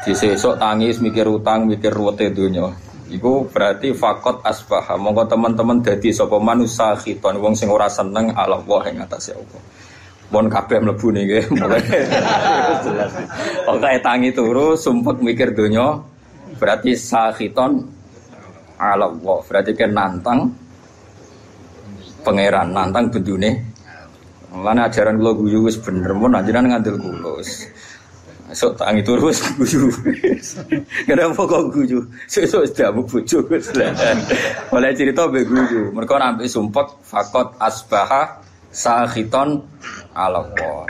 Di sesok tangis mikir utang, mikir ruwete dunya. Iku berarti fakot asbah. Monggo teman-teman dadi sapa manusa khiton wong sing ora seneng ala Allah ing atase Allah. Mon kabeh mlebu niki mulai. Pokoke tangi turu sumpek mikir donya berarti sakhiton ala Allah. Berarti kan nantang pangeran, nantang bendune. Mana ajaran kula guyu wis bener mun anjenan ngandel kula. Sok tangi turu wis guyu. Kenapa kok guyu? Sesuk diamuk bojo wis. Oleh cerita be guyu. Mergo nampi sumpek fakot asbaha sakhiton ala.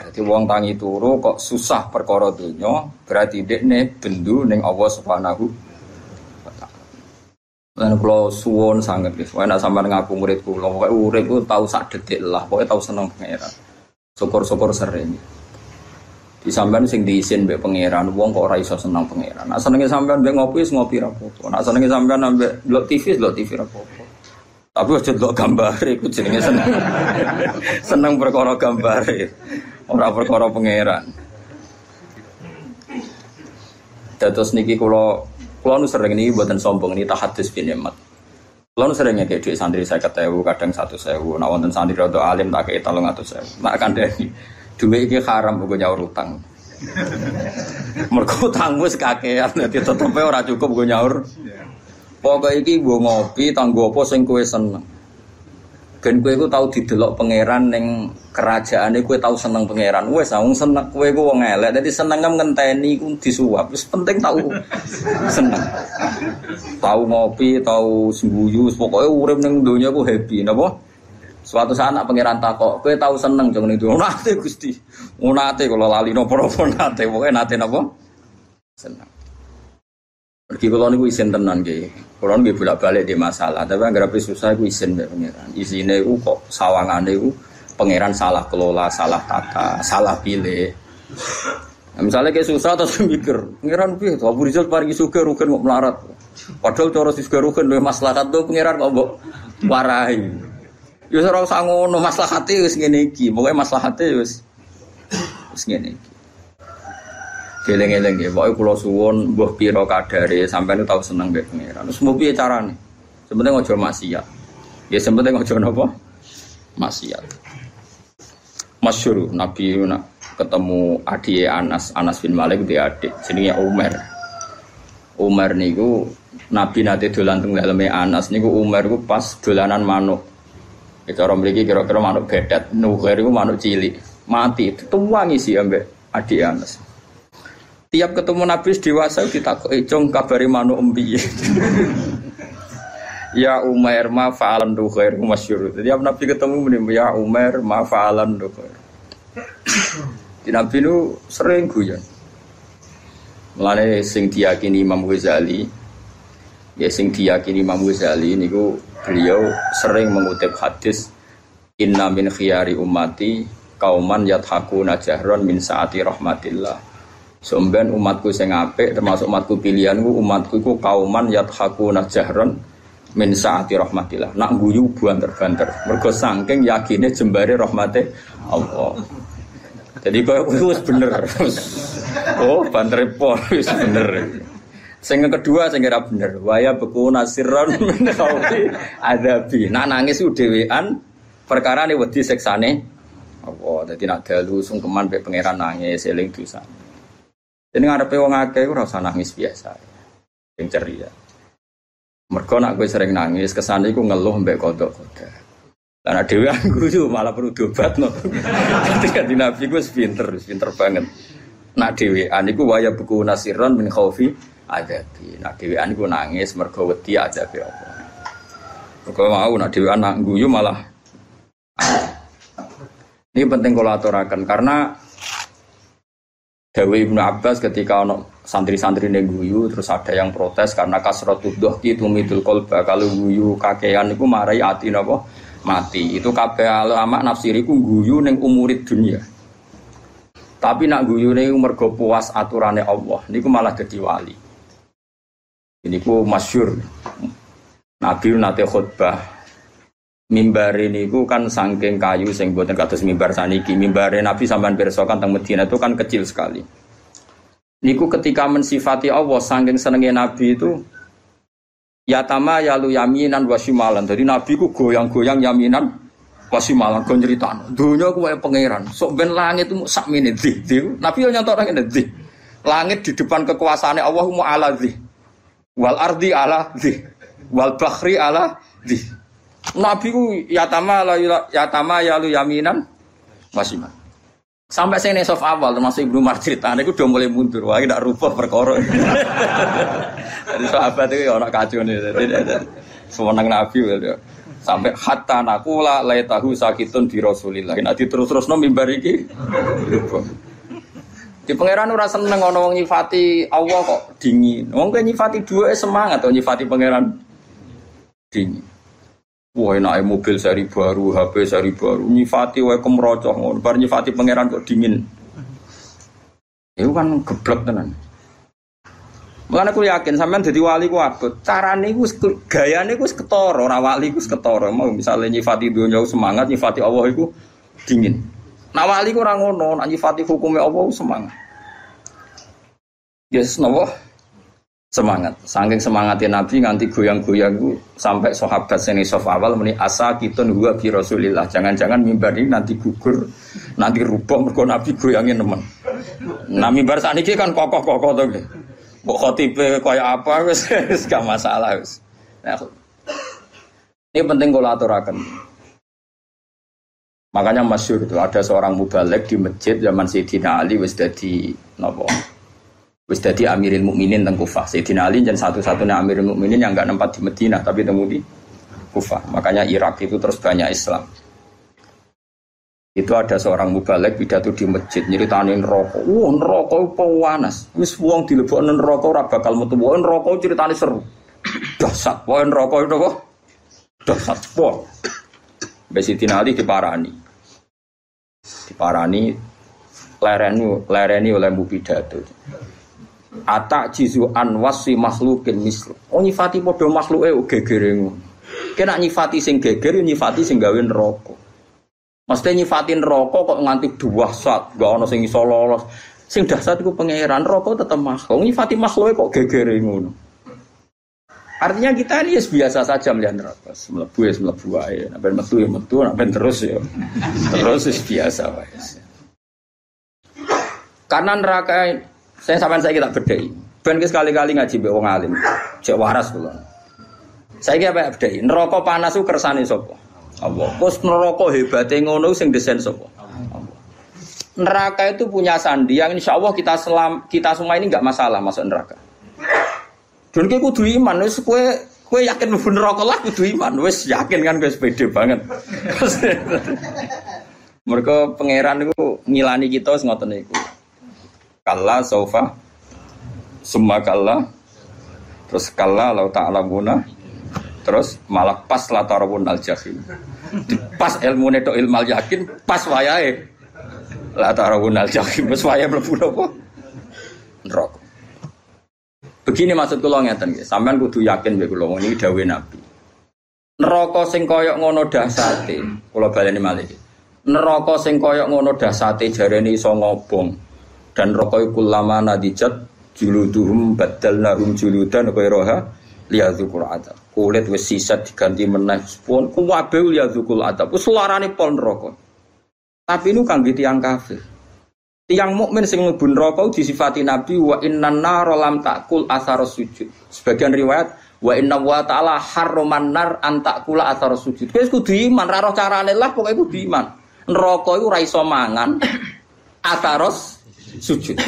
Jadi wong tangi turu kok susah perkara donya, berarti dekne bendu ning Allah Subhanahu. Lan kula suwun sanget guys, wae nek sampean ngaku murid kula, pokoke urip ku tau sak detik lah, pokoke tau seneng pangeran. Syukur-syukur sering. Di sampean sing diisin mbek pangeran, wong kok ora iso seneng pangeran. Nek senenge sampean mbek ngopi, ngopi ra apa-apa. Nek senenge sampean mbek delok TV, delok TV ra apa-apa. Tapi aja delok gambar iku jenenge seneng. seneng perkara gambar. Ora perkara pangeran. Dados niki kula kula nu sering niki mboten sombong niki tahadus bin nikmat. Kula nu sering ngekek dhuwit santri 50.000 kadang 100.000. Nek wonten santri rada alim tak kei 300.000. Nek kandhani dhuwit iki haram kanggo nyaur utang. Mergo utangmu sekakean dadi tetepe ora cukup kanggo nyaur. Pokoke iki nggo ngopi tanggo apa sing kowe seneng. Ben kowe iku tau didelok pangeran ning kerajaane kowe tau seneng pangeran. Wes wong seneng kowe iku wong elek. Dadi seneng ngenteni iku disuap. Wis penting tau seneng. Tau ngopi, tau sembuyu, pokoke urip ning donya ku happy napa? Suatu saat anak pangeran takok, kowe tau seneng ning donya. Nate Gusti. Nate kula lali napa-napa nate. Pokoke nate napa? Seneng. Pergi kalau niku isin tenan nggih. Kalau nggih bolak-balik di masalah, tapi anggere susah iku isin mbek pangeran. Isine iku kok sawangane iku pangeran salah kelola, salah tata, salah pilih. Nah, misalnya kayak susah terus mikir, pangeran piye to Abu Rizal paringi sugih rugen kok melarat. Padahal cara sugih rugen duwe maslahat tuh pangeran kok mbok warahi. Ya ora usah ngono, maslahate wis ngene iki. Pokoke maslahate wis wis ngene iki. Geleng-geleng ya, pokoknya kulo suwon, buah piro kadare, sampai nu tahu seneng mbek pangeran. Terus mau piye carane? Sebenarnya ngojo maksiat. Ya sebenarnya ngojo napa? Maksiat. Masyur Nabi nak ketemu adik Anas, Anas bin Malik dia adik, jenenge Umar. Umar niku Nabi nate dolan teng daleme Anas niku Umar niku pas dolanan manuk. Orang mriki kira-kira manuk bedat, nuher iku manuk cilik. Mati, tuwangi sih ambek adik Anas. Tiap ketemu Nabi dewasa ditakoki, "Jong kabari manuk embi." ya Umar ma fa'alan du khair masyhur. Tiap Nabi ketemu muni, "Ya Umar ma fa'alan du khair." Di Nabi nu sering guyon. Mulane sing diyakini Imam Ghazali, ya sing diyakini Imam Ghazali niku beliau sering mengutip hadis Inna min khiyari ummati kauman yathakuna jahron min saati rahmatillah Somben umatku sing apik termasuk umatku pilihanku umatku iku kauman yathaku najahron min saati rahmatillah. Nak guyu banter-banter. Mergo saking yakine jembare rahmate Allah. Jadi kau wis bener. oh, banter pol bener. Sing kedua sing ora bener. Waya beku nasirron min khaufi adabi. Nak nangis dhewean perkara ne wedi seksane Allah. Dadi nak dalu sungkeman pe pangeran nangis eling dosa. Jadi ngarepe wong akeh ora usah nangis biasa. Yang ceria. Mergo nak gue sering nangis, kesane iku ngeluh mbek kodok-kodok. Karena dewi guyu malah perlu dobat no. Ketika di Nabi gue pinter, pinter banget. Nak dewi aniku waya buku nasiron min khaufi adabi. Nak dewi aniku nangis mergo wedi adabi Allah. Mergo mau nak dewi anak guyu malah. Ini penting kalau aturakan karena Dewi Ibnu Abbas ketika ono santri-santri guyu terus ada yang protes karena kasrotuh dohki tumidul kolba. Kalau guyu kakean itu marai ati nopo mati. Itu kabeh ulama nafsiriku guyu neng umurid dunia. Tapi nak guyu neng mergo puas aturannya Allah niku malah jadi wali ini ku masyur Nabi nate khutbah mimbar ini ku kan sangking kayu sing buatan kados mimbar saniki mimbar Nabi sampean pirsa kan teng Medina itu kan kecil sekali Niku ketika mensifati Allah saking senengnya Nabi itu Yatama yalu yaminan wasimalan. Jadi Nabi ku goyang-goyang yaminan wasimalan gon nyeritaan. Dunia ku kayak pangeran. Sok ben langit itu sak menit di. Nabi yang nyantok di. Langit di depan kekuasaannya Allah mu ala di. Wal ardi ala di. Wal bakhri ala di. Nabi ku yatama yatama yalu yaminan wasimalan. Sampai saya nesof awal termasuk Ibnu Marjid, ane itu udah mulai mundur, wah tidak rupa perkara. Jadi sahabat itu ya orang kacau nih, semenang Nabi ya. Sampai hatta nakula lay tahu sakitun di Rasulillah. Nanti terus-terus no mimbar iki. Di pangeran ora seneng ana wong nyifati Allah kok dingin. Wong nyifati dua semangat atau nyifati pangeran dingin. Wah enak mobil seri baru, HP seri baru, nyifati wae kemrocoh ngono, bar nyifati pangeran kok dingin. Itu kan geblek tenan. Mulane aku yakin sampean dadi wali ku abot. Carane iku gayane iku ketara, ora wali iku ketara. Mau misale nyifati donya semangat, nyifati Allah iku dingin. Nah wali ku ora ngono, nak nyifati hukume Allah semangat. Yes, nopo? semangat. Saking semangatnya Nabi nganti goyang-goyang sampai sahabat seni sof awal meni asa kita gua bi Rasulillah. Jangan-jangan mimbar ini nanti gugur, nanti rubah mergo Nabi goyangin teman. Nah mimbar saat ini kan kokoh-kokoh tuh. Kok khotibe kaya apa wis gak masalah wis. Nah, ini penting kalau aturakan. Makanya masyur itu ada seorang mubalek di masjid zaman Sayyidina Ali wis dadi napa Wis dadi Amirul Mukminin teng Kufah. Sayyidina Ali dan satu-satunya Amirul Mukminin yang enggak nempat di Medina tapi temu di Kufah. Makanya Irak itu terus banyak Islam. Itu ada seorang mubalek pidato di masjid nyeritain rokok. Wah, rokok panas. Wis wong dilebokno neraka ora bakal metu. Wah, neraka ceritane seru. Dasar, wah rokok itu kok. Dasar, wah. Sayyidina Ali diparani. Diparani lereni lereni oleh mu pidato. Atak jizu an wasi makhlukin mislu. Oh nyifati podo eh gegere ngono. Kena nyifati sing geger nyifati sing gawe neraka. Mesti nyifatin rokok kok nganti dua saat, gak ono sing iso lolos. Sing dasar iku pangeran rokok tetep makhluk. Nyifati makhluk kok gegere ngono. Artinya kita ini ya biasa saja melihat neraka. Melebu ya melebu aja. Naben metu ya metu, naben terus ya. Terus ya biasa wae. Karena neraka saya sampai saya kita bedai. Ben sekali-kali ngaji mbek wong alim. Cek waras kula. Saya kira apa bedai. Neraka panas ku kersane sapa? Allah. Kus neraka hebate ngono sing desain sapa? Neraka itu punya sandi yang insya Allah kita selam kita semua ini nggak masalah masuk neraka. Dan kowe kudu iman wis kowe kowe yakin mlebu neraka lah kudu iman wis yakin kan kowe pede banget. Mereka pangeran itu ngilani kita ngoten niku. Kalla sofa Summa kalla Terus kalla lau ta'lamuna Terus malah pas latarawun al jahim Pas ilmu neto ilmal yakin Pas wayahe Latarawun al jahim Pas wayahe melebu apa? Neraka Begini maksud kula ngeten nggih, sampean kudu yakin mek kula ini dawuh Nabi. Neraka sing koyok ngono dahsate, kula baleni malih. Neraka sing koyok ngono dahsate jarene iso ngobong. Dan rokoi kulama nadijat juluduhum badalnahum juludan ghairaha liyadzukul adab. Kulit wis sisa diganti meneh. Pun kuwabe liyadzukul adab. Wis larane pol neraka. Tapi ini kangge tiyang kafir tiang mukmin sing mlebu neraka disifati nabi wa innan nar lam takul asar sujud sebagian riwayat wa inna wa ta'ala harroman nar antakula asar sujud wis kudu iman ra roh carane lah pokoke kudu iman neraka iku ora iso mangan ataros sujud.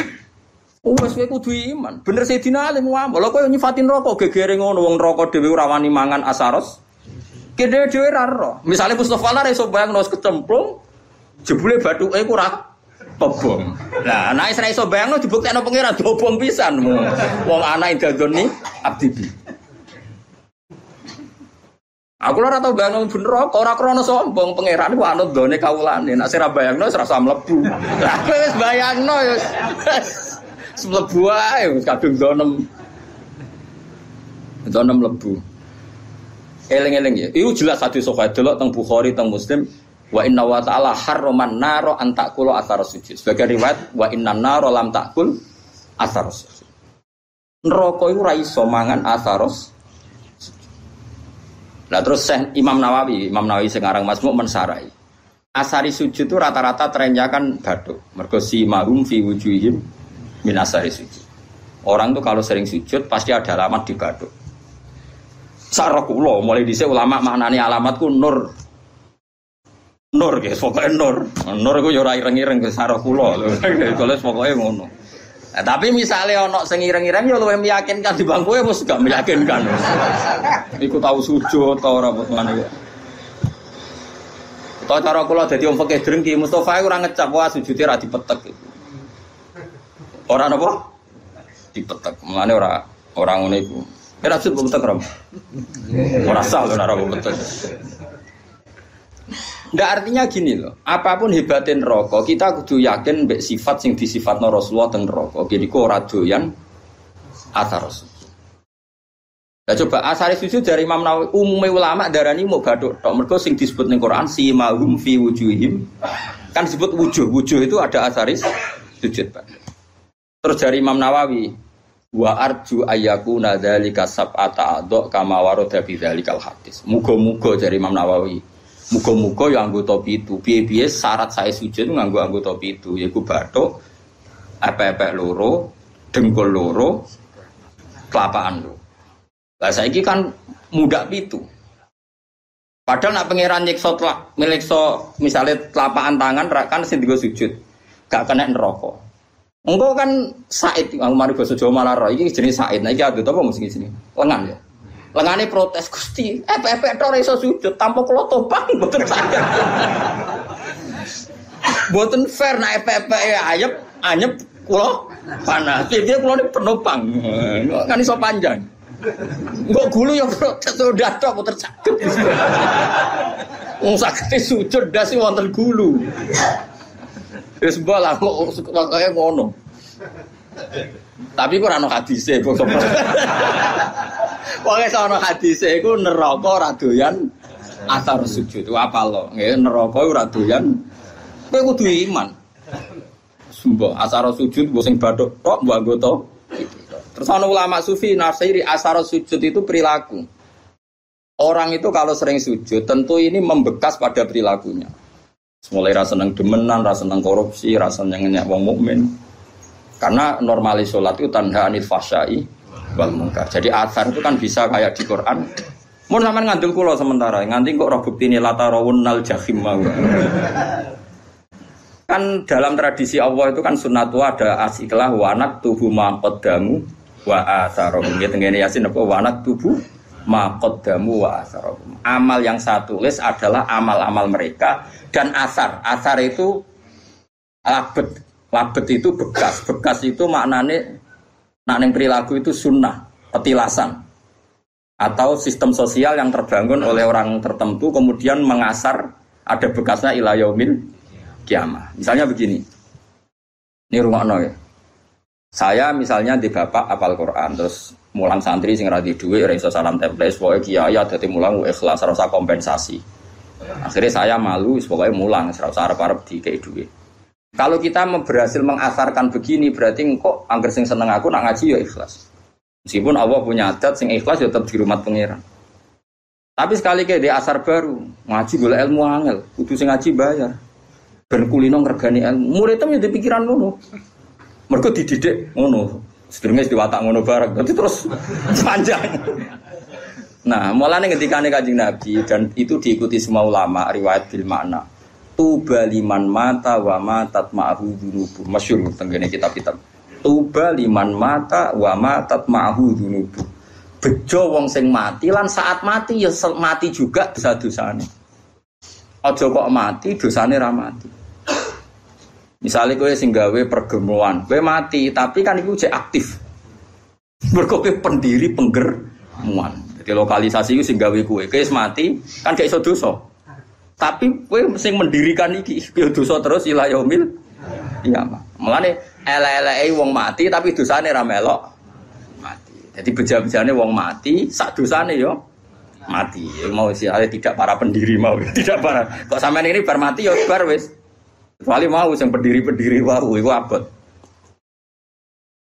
Wes kowe kudu iman. Bener Sayyidina Ali ngomong, lho kowe nyifatin rokok gegere ngono wong rokok dhewe ora wani mangan asaros. Kene dhewe ra ro. Misale Mustofa lah iso bayangno kecemplung jebule bathuke ku ora kebom. Nah, nek ora iso bayangno dibuktekno pangeran dobong pisan. Wong anak dadoni abdi Aku ora tau bayangno bener kok ora krana sombong pangeran ku anut gone kawulane. Nek sira bayangno wis rasa mlebu. Lah wis bayangno ya wis mlebu ae wis kadung donem. Donem mlebu. Eling-eling ya. Iku jelas hadis sahih delok teng Bukhari teng Muslim wa inna wa ta'ala harraman naro an ta'kula athar sujud. Sebagai riwayat wa inna naro lam ta'kul asaros. Neraka iku ora iso mangan asaros. Nah terus Imam Nawawi, Imam Nawawi sekarang Masmuk mensarai. Asari sujud itu rata-rata trennya kan batuk. Mergo si mahum fi wujuhim min asari sujud. Orang tuh kalau sering sujud pasti ada alamat di batuk. Sarakulo mulai dhisik ulama maknani alamatku nur. Nur guys, pokoknya nur. Nur iku yo ora ireng-ireng ke sarakulo. Kalau pokoknya ngono. Nah, tapi misalnya ono sing ireng-ireng ya luwih meyakinkan di bangku ya mesti gak meyakinkan. Iku tahu sujud ta ora ngene. Tau cara kula dadi wong fakih drengki Mustofa ora ngecap wah sujude ra dipetek. Ora napa? Dipetek. Mulane ora ora ngono iku. Ora sujud petek ora. Ora sah ora petek. Nggak artinya gini loh, apa pun hebatin rokok, kita kudu yakin mbek sifat sing disifat Rasulullah dan rokok. Jadi kok radoyan asar Rasul. Nah coba asari sujud dari Imam Nawawi umumnya ulama darani mau baduk tok mergo sing disebut ning Quran si mahum fi wujuhim kan disebut wujuh wujuh itu ada asaris sujud Pak. Terus dari Imam Nawawi wa arju ayyaku nadzalika sab'ata adok kama warada bi dzalikal hadis. Muga-muga dari Imam Nawawi Muga-muga ya anggota pitu. Piye-piye syarat saya sujud nganggo anggota pitu yaiku batuk, epek-epek loro, dengkul loro, kelapaan loro. Lah saiki kan muda pitu. Padahal nak pangeran nyiksa milik so misalnya telapakan tangan kan sing sujud. Gak kena neraka. Engkau kan Said, aku mari bahasa Jawa malah roh, ini jenis Said, nah ini ada apa mesti sini? Lengan ya. Lengane protes Gusti, epek-epek tok iso sujud tanpa kula topang mboten saged. Mboten fair nek epek-epek ayep anyep kula panas. Piye kula ini penopang. Kan iso panjang. Enggak gulu ya protes sudah tok puter saged. Wong saged sujud dasi wonten gulu. Wis bola kok kaya ngono. Tapi kok ora ono hadise kok. Pokoke sono hadise iku neraka ora doyan asar sujud. Apa lo? Nggih neraka ora doyan. Kudu iman. Sumbo asar sujud mbok sing bathuk tok mbok anggota. Terus ana ulama sufi nafsiri asar sujud itu perilaku. Orang itu kalau sering sujud tentu ini membekas pada perilakunya. Mulai rasa seneng demenan, rasa seneng korupsi, rasa seneng wong mukmin. Karena normalis sholat itu tanda anil fasyai wal mungkar. Jadi asar itu kan bisa kayak di Quran. Mau sama ngandel kulo sementara, nganti kok roh bukti ini lata nal jahim. Kan dalam tradisi Allah itu kan sunnatu ada asiklah wanak tubuh damu wa asarohum. Ya tenggene yasin apa wanak tubuh damu wa asarohum. Amal yang satu tulis adalah amal-amal mereka dan asar. Asar itu labet Labet itu bekas, bekas itu maknanya nak neng perilaku itu sunnah, petilasan atau sistem sosial yang terbangun oleh orang tertentu kemudian mengasar ada bekasnya ilayomil kiamah. Misalnya begini, ini rumah ya. Saya misalnya di bapak apal Quran terus mulang santri sing radhi duit iso salam template pokoknya kiai ada mulang ikhlas rasa kompensasi. Akhirnya saya malu pokoknya mulang rasa arep-arep di kayak. Kalau kita berhasil mengasarkan begini berarti kok angger sing seneng aku nak ngaji ya ikhlas. Meskipun Allah punya adat sing ikhlas ya tetap di rumah pangeran. Tapi sekali kayak di asar baru ngaji gula ilmu angel, kudu sing ngaji bayar. Ben kulino ngergani ilmu. Muridnya ya pikiran ngono. Mereka dididik ngono. Sedurunge diwatak ngono bareng. Nanti terus panjang. Nah, mulanya ketika kajian Nabi dan itu diikuti semua ulama riwayat bil makna tuba liman mata wa matat ma'hu dunubu masyur tenggene kitab-kitab. Tuba liman mata wa matat ma'hu dunubu bejo wong sing mati lan saat mati ya mati juga dosa-dosane. Aja kok mati dosane ra mati. Misalnya kowe sing gawe pergemuan kowe mati tapi kan iku cek aktif. Berkowe pendiri penggermuan. Jadi lokalisasi itu sing gawe kowe. Kowe mati kan gak iso dosa tapi kowe sing mendirikan iki yo dosa terus ila yaumil iya mah. Mulane ele-eleke wong mati tapi dosane ra melok mati. Jadi beja-bejane wong mati sak dosane yo mati. Mau sih tidak para pendiri mau tidak para. Kok sampean ini bar mati yo bar wis. Kecuali mau sing pendiri-pendiri wau iku abot.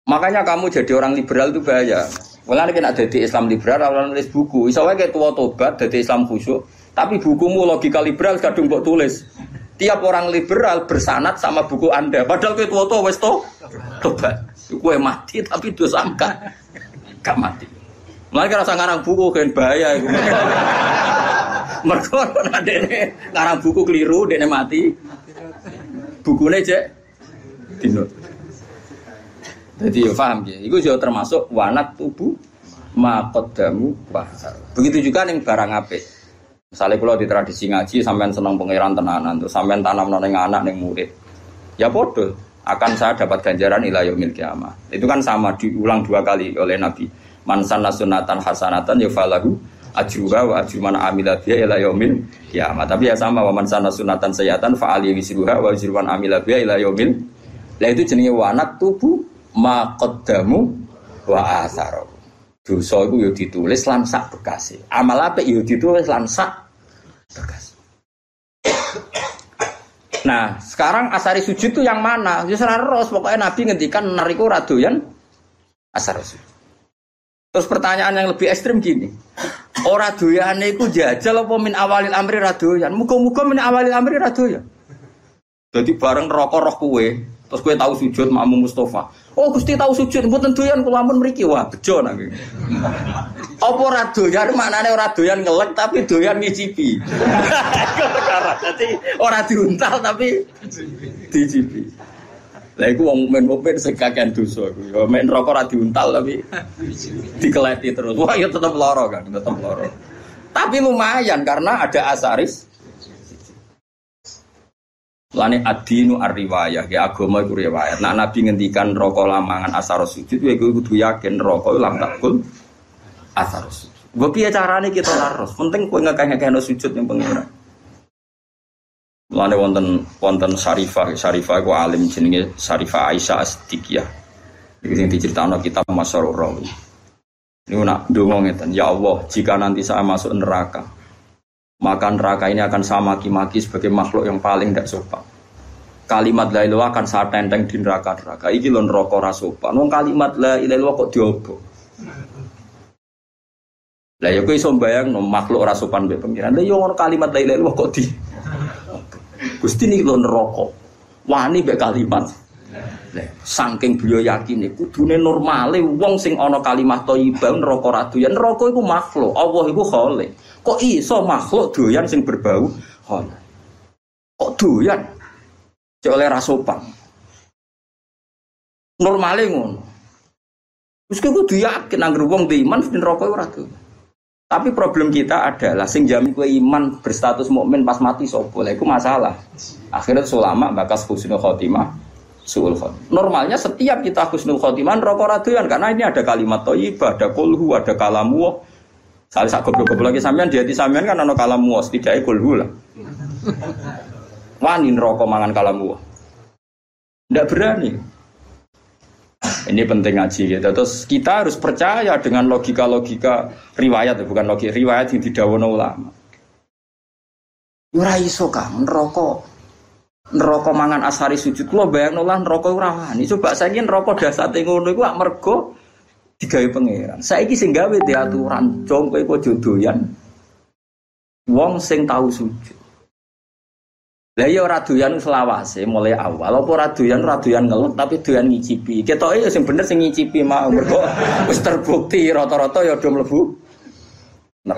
Makanya kamu jadi orang liberal itu bahaya. Mulane kena jadi Islam liberal orang nulis buku. Iso kayak tua tobat jadi Islam khusyuk, tapi bukumu logika liberal kadung kok tulis. Tiap orang liberal bersanat sama buku Anda. Padahal kayak tua tua wes to tobat. Kue mati tapi dosa enggak. Enggak mati. Mulai rasa ngarang buku kan bahaya iku. Mergo ngarang buku keliru dene mati. Bukunya cek dinut. Jadi ya paham ya. Itu juga termasuk wanat tubuh makodamu wahar. Begitu juga nih barang apik. Misalnya kalau di tradisi ngaji sampean senang pangeran tenanan tuh sampean tanam neng anak neng murid. Ya bodoh akan saya dapat ganjaran ilayomil kiamah. Itu kan sama diulang dua kali oleh Nabi. Mansan nasunatan hasanatan ya falahu ajruha wa ajru man amila ila yaumil kiamah. Tapi ya sama wa man sana sunatan sayatan fa ali wisruha wa ajru man ila itu jenenge wanat tubuh maqaddamu wa atharo. Dosa iku yo ditulis lan sak bekase. Amal apik yo ditulis lan sak bekase. Nah, sekarang asari sujud itu yang mana? Ya ros, pokoknya Nabi ngendikan nariku radoyan asar sujud. Terus pertanyaan yang lebih ekstrim gini. Ora doyane iku jajal apa min awalil amri radoyan? Muga-muga min awalil amri radoyan. Jadi bareng rokok roh kue, terus kue tahu sujud makmum Mustafa. Oh Gusti tahu sujud, mboten doyan kula ampun mriki. Wah, bejo nang. Apa ora doyan maknane ora doyan ngelek tapi doyan ngicipi. Jadi ora diuntal tapi dicipi. Lah iku wong mukmin mukmin sing kakean dosa iku. Ya rokok ora diuntal tapi dikeleti terus. Wah, ya tetep lara kan, tetep lara. Tapi lumayan karena ada asaris Lani adinu arriwayah, ya agama itu riwayat. Nah Nabi ngendikan rokok lamangan asar sujud, ya gue kudu yakin rokok lam takul asar sujud. Gue piye carane kita laros, penting gue nggak kayak sujud yang pengira. Lani wonten wonten Syarifah, Syarifah gue alim jenenge Syarifah Aisyah Asdikiyah. Ini yang diceritakan kita Masyarul Rawi. Ini nak dongong ya Allah, jika nanti saya masuk neraka, maka neraka ini akan sama maki-maki sebagai makhluk yang paling tidak sopan. Kalimat la ilaha akan saat tenteng di neraka-neraka. Iki lho neraka ra sopan. Wong kalimat la ilaha kok diobo. Lah ya kowe iso no makhluk ra sopan mbek pengiran. Lah yo ya kalimat la ilaha kok di Gusti niki lho neraka. Wani mbek kalimat. Saking beliau yakin iku kudune normale wong sing ana kalimat thayyibah neraka ra doyan. Neraka iku makhluk, Allah iku khalik. Kok iso makhluk doyan sing berbau hon. Kok doyan? Cek oleh rasopan. Normale ngono. Wis kudu yakin anggere wong di iman neraka ora Tapi problem kita adalah sing jamin kue iman berstatus mukmin pas mati sapa. Lah masalah. Akhirnya ulama bakas husnul khotimah suul khotimah. Normalnya setiap kita husnul khotimah rokok raduan karena ini ada kalimat thayyibah, ada kulhu, ada kalamu. Kalau sak goblok-goblok lagi sampean di hati sampean kan ana kalam muas tidak kulhu lah. Wani rokok mangan kalam muas. Tidak berani. Ini penting ngaji gitu. Terus kita harus percaya dengan logika-logika riwayat, bukan logika riwayat yang tidak ulama. Ora iso. Neraka mangan asari sujud lo bayang lah neraka ora wani. Coba saiki neraka dasate ngono iku mergo digawe pangeran. Saiki sing gawe di aturan kowe kok jodoyan. Wong sing tahu sujud. Lah ya ora doyan selawase mulai awal apa ora doyan ora doyan ngeluk tapi doyan ngicipi. Ketoke ya sing bener sing ngicipi mau mergo wis terbukti rata-rata ya do mlebu. Nah.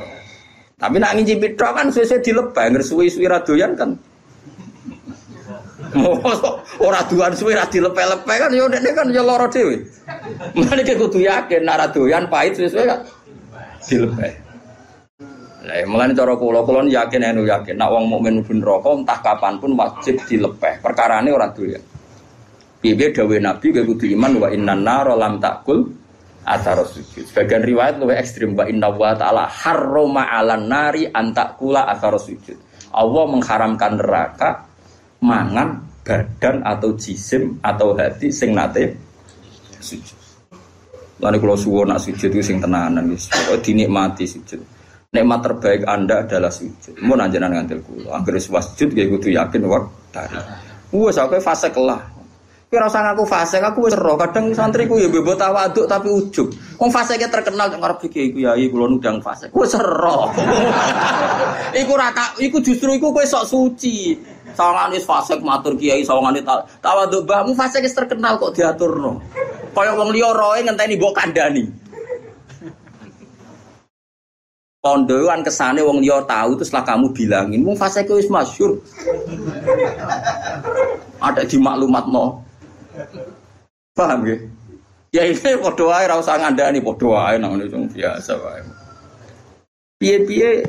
Tapi nak ngicipi tok kan suwe-suwe dilepeh, ngersuwi-suwi ra doyan kan Ora duan suwe ra dilepe-lepe kan ya ndekne kan ya lara dhewe. Mulane kudu yakin nek doyan pahit suwe-suwe kan dilepe. Lah mulane cara kula kula yakin anu yakin nek wong mukmin mlebu neraka entah kapan pun wajib dilepeh. Perkarane ora doyan. Piye dawuh Nabi kuwi kudu iman wa innan nar lam takul atar sujud. Sebagian riwayat lebih ekstrim wa inna wa ta'ala harrama 'alan nari antakula atar sujud. Allah mengharamkan neraka mangan badan atau jisim atau hati sing nate sujud. Lalu kalau suwo nak sujud itu sing tenanan wis. Dinikmati sujud. Nikmat terbaik Anda adalah sujud. Mau nanjenan ngantil kulo. Agar sujud kayak kudu yakin wak tari. Wah, sampai fase kelah. Kira usah ngaku fase, aku wis ero. Kadang santriku ya bebo tawaduk tapi ujug. Wong fase terkenal cek arep iki iku yai kula nudang fase. Ku wis ero. iku rata, iku justru iku kowe sok suci. Sawangane fase matur kiai sawangane tawaduk mbahmu fase terkenal kok diaturno. Kaya wong liya roe ngenteni mbok kandhani. Kondo kan kesane wong liya tahu itu setelah kamu bilangin, mung fase wis masyhur. Ada di maklumat no. Paham ya? Ya ini podo ae ora usah ngandani podo ae nang ngene biasa wae. Piye-piye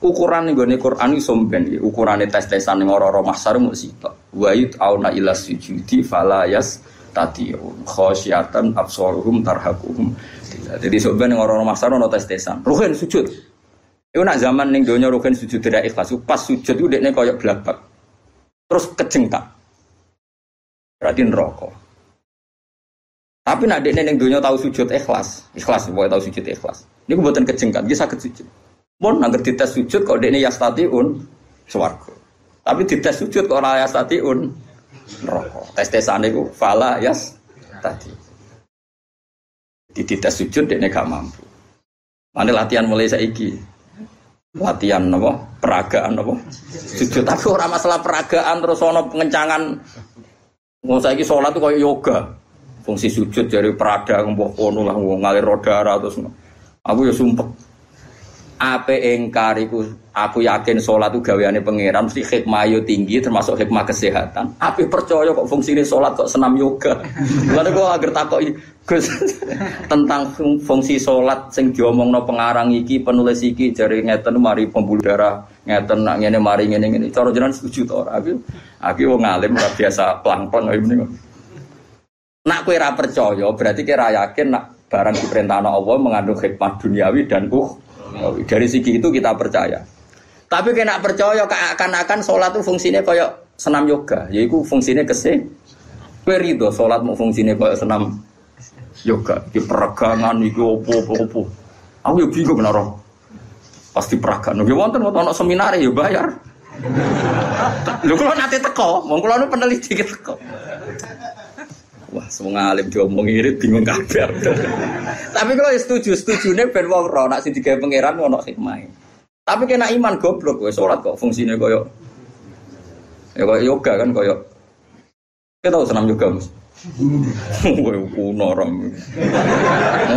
ukuran ning gone Quran iso mben iki ukurane tes-tesan ning ora-ora mahsar mung sitok. Wa auna ila sujudi fala yas tatiun khasyatan absaruhum tarhaquhum. Jadi sebenarnya ning ora-ora mahsar ono tes-tesan. Ruhin sujud. Iku nak zaman ning donya ruhin sujud tidak ikhlas. Pas sujud itu dekne koyo blabak. Terus kejengkak. Berarti neraka. Tapi nak dekne ning donya tahu sujud ikhlas, ikhlas pokoknya tahu sujud ikhlas. Ini buatan kejengkat, dia sakit sujud. Mon nangger dites sujud kok dekne yastatiun swarga. Tapi dites sujud kok ora yastatiun neraka. Tes-tesan niku fala yas tadi. Di dites sujud dekne gak mampu. Mana latihan mulai saiki. Latihan apa? Peragaan apa? Sujud tapi orang masalah peragaan terus ono pengencangan. Mau saiki sholat tuh kayak yoga fungsi sujud dari perada mbok kono lah ngalir roda terus aku ya sumpah apa engkar iku aku yakin sholat itu gaweane pangeran mesti hikmah yo tinggi termasuk hikmah kesehatan. Apa percaya kok fungsinya sholat kok senam yoga. Lalu kok agar takok Gus tentang fungsi sholat sing diomongno pengarang iki penulis iki jari ngeten mari pembuluh darah ngeten nak ngene mari ngene ngene. Cara jenengan setuju to ora? Aku aku wong alim ora biasa plang-plang ngene Nak kue ra percaya berarti kira yakin nak barang diperintah Allah mengandung hikmah duniawi dan uh dari segi itu kita percaya. Tapi kena percaya akan-akan sholat itu fungsinya kayak senam yoga, yaitu fungsinya kesih. Rido sholat mau fungsinya kayak senam yoga, di peregangan, di opo opo opo. Aku ya bingung naruh. Pasti peragan. Ya wonten wonten seminar ya bayar. Lu kalau nanti teko, mau kalau peneliti gitu teko. Wah, semua alim diomong irit bingung kabeh. Tapi kalau setuju, setuju nih ben wong ro nak sing digawe pangeran ono hikmah. Tapi kena iman goblok kowe salat kok fungsinya koyo ya koyo yoga kan koyo kita tahu senam yoga Mas. Kowe kuno ram.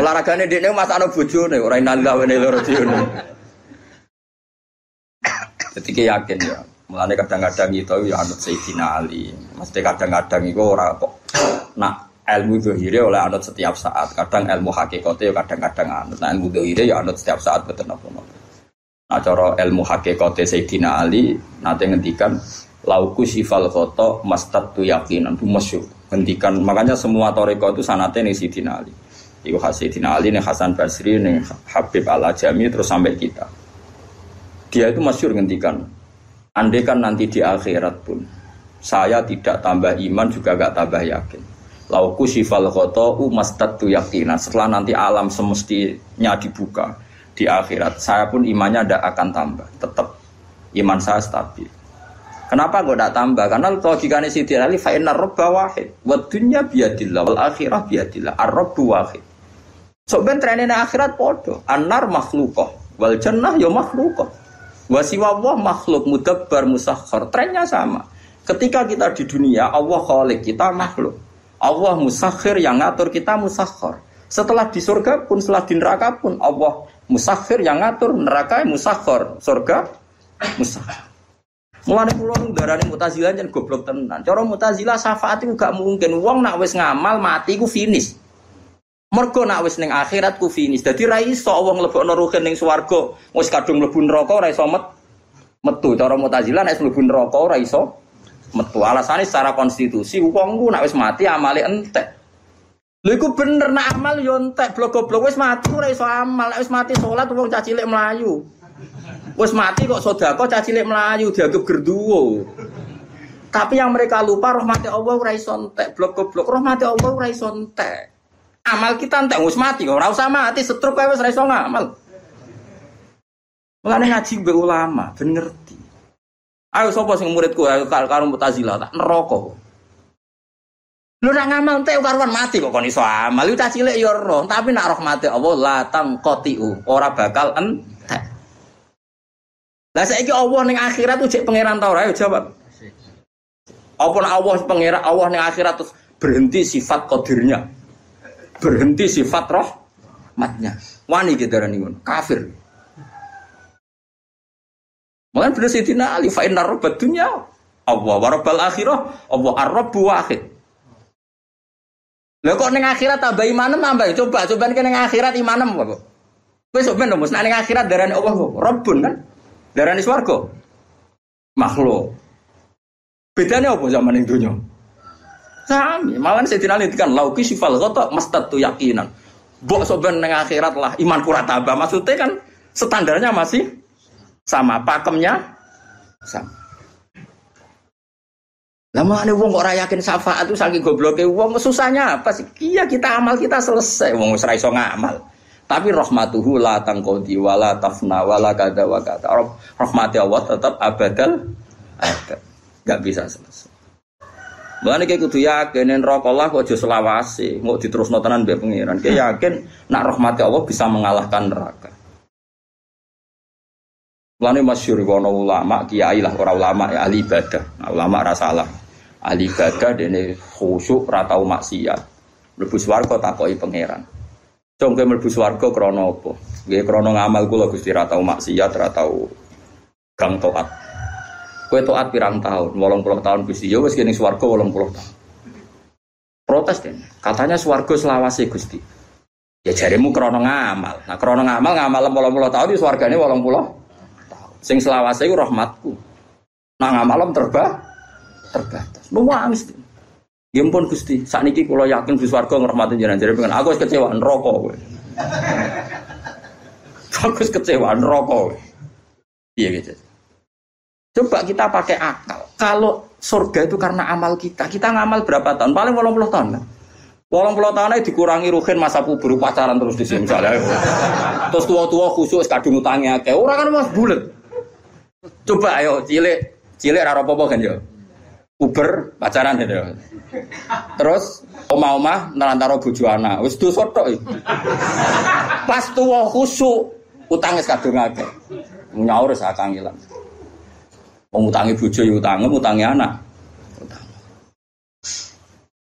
Olahragane mas ana bojone ora wa inna ilaihi rajiun. Jadi yakin ya. Mulane kadang-kadang itu ya anut Sayyidina Ali. Mesti kadang-kadang itu ora kok nak ilmu dohire oleh anut setiap saat. Kadang ilmu hakikatnya ya kadang-kadang anut. Nah ilmu dohire ya anut setiap saat betul apa Nah cara ilmu hakikatnya Sayyidina Ali nanti ngendikan lauku sifal koto mastad tu yakinan itu masyur ngendikan makanya semua toriko itu sanatnya nih Sayyidina Ali. Iku Sayyidina Ali nih Hasan Basri nih Habib Al Ajami terus sampai kita. Dia itu masyur ngendikan Andai kan nanti di akhirat pun saya tidak tambah iman juga gak tambah yakin. Lauku sifal khoto umastatu yakinan. Setelah nanti alam semestinya dibuka di akhirat, saya pun imannya tidak akan tambah. Tetap iman saya stabil. Kenapa gue tidak tambah? Karena logikanya si Ali fa'inna robba wahid. Wadunya biadillah, wal akhirah biadillah. Ar-robbu wahid. So ben trennya akhirat podo. Anar makhlukoh. Wal jannah ya makhlukoh. Wasiwallah makhluk mudabbar musakhar. Trennya sama. Ketika kita di dunia, Allah khalik, kita makhluk. Allah musakhir yang ngatur kita musakhar. Setelah di surga pun, setelah di neraka pun, Allah musakhir yang ngatur neraka musakhar. Surga musakhir. Mulane kula nu darane Mu'tazilah jan goblok tenan. Cara Mu'tazilah syafaat itu gak mungkin. Wong nak wis ngamal mati ku finish. Mergo nak wis ning akhirat ku finish. Dadi ra iso wong mlebokno ruhin ning swarga, wis kadung mlebu neraka ora iso met metu. Cara Mu'tazilah nek mlebu neraka ora iso metu. Alasane secara konstitusi wong ku nak wis mati amale entek. Lha iku bener nak amal yo entek blok-blok wis mati ora iso amal. Wis mati salat wong cah cilik melayu. Wis mati kok sedekah cah cilik melayu dianggap gerduwo. Tapi yang mereka lupa rahmati Allah ora iso entek. Blok-blok rahmati Allah ora iso entek. Amal kita entek wis mati kok, ora usah mati setruk wis ora iso ngamal. Mulane ngaji mbek ulama, ben ngerti. Ayo sapa sing muridku ayo karo Mu'tazilah tak neraka. Lu nak ngamal teh karuan mati kok kon iso amal. Lu cilik ya roh, tapi nak rahmate Allah la tangqatiu, ora bakal entek. Lah saiki Allah ning akhirat tuh cek pangeran ta ora? Jawab. Apa nak Allah pangeran Allah ning akhirat terus berhenti sifat qadirnya. Berhenti sifat rahmatnya. Wani gitu ngono. Kafir. Mulai bener Sayyidina Ali fa inna rabbad dunya Allah wa rabbal akhirah Allah ar-rabbu wahid. Lah kok ning akhirat tambah imanem nambah. Coba coba ning akhirat imanem apa? Kowe sok ben mus ning akhirat darane Allah Rabbun kan? Darane swarga. Makhluk. Bedanya apa zaman ning dunya? Sami, malah saya tidak kan lauki sifal ghata mastatu yakinan. Bok soben ning akhirat lah iman kurat tambah. Maksudnya kan standarnya masih sama, pakemnya sama. Lama ada wong kok rayakin syafaat itu saking gobloknya wong susahnya apa sih? Iya kita amal kita selesai wong wis iso ngamal. Tapi rahmatuhu la tangkodi wala tafna wala kada wa kada. Rahmati Allah tetap abadal ada. Gak bisa selesai. Mulane kayak kudu yakin neraka Allah kok aja selawase, mau diterusno tenan mbek pangeran. Kayak yakin nak rahmati Allah bisa mengalahkan neraka. Mulane masyhur ulama kiai lah orang ulama ya ahli ibadah. Nah, ulama rasalah ahli ibadah dene khusyuk ora tau maksiat. Mlebu swarga takoki pangeran. Cung kowe mlebu swarga krana apa? Nggih krana ngamal kula Gusti ora tau maksiat, ora tau gang taat. Kowe taat pirang tahun? 80 tahun Gusti. Ya wis kene swarga 80 tahun. Protes den. Katanya swarga selawase Gusti. Ya jarimu krana ngamal. Nah krana ngamal ngamal 80 tahun di swargane 80 tahun. Sing selawase iku rahmatku. Nah ngamalem terbah terbatas. Nangis. Ya pun Gusti, saat ini kalau yakin Gusti warga ngerahmatin jenengan jadi pengen aku kecewa rokok kowe. Aku kecewa rokok Iya gitu. Coba kita pakai akal. Kalau surga itu karena amal kita, kita ngamal berapa tahun? Paling 80 tahun kan? Walang pulau tahun dikurangi ruhin masa kubur pacaran terus di sini misalnya. Terus tua-tua khusus kadung utangnya kayak orang kan mas bulat. Coba ayo cilik cilik raro popo kan yo. Uber pacaran gitu. Terus oma-oma nerantaro bojo anak. Wis dosa tok Pas tuwa khusuk utang wis kadung akeh. Nyaur sak kangilan. Wong utangi bojo ya utang, utangi anak.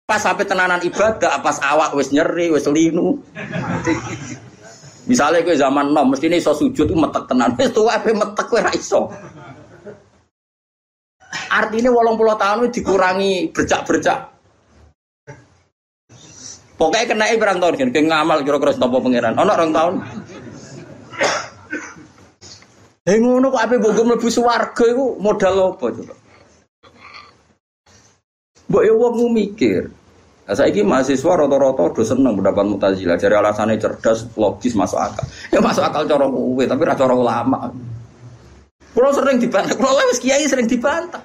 Pas sampai tenanan ibadah, pas awak wis nyeri, wis linu. Misalnya gue zaman nom, mesti ini so sujud metek tenan. Wis tuwa metek gue ra iso. Artinya walang pulau tahun dikurangi bercak-bercak. Pokoknya kena berang tahun kan, ngamal kira-kira stop pangeran. Ono orang tahun. Eh ngono kok ape mbok mlebu swarga iku modal apa coba? Mbok ya wong mikir. Nah, saya ini mahasiswa rata-rata udah seneng mendapat mutazilah. Jadi alasannya cerdas, logis, masuk akal. Ya masuk akal corong uwe, tapi rasa corong lama. Kalau sering dibantah, kalau lewat kiai sering dibantah.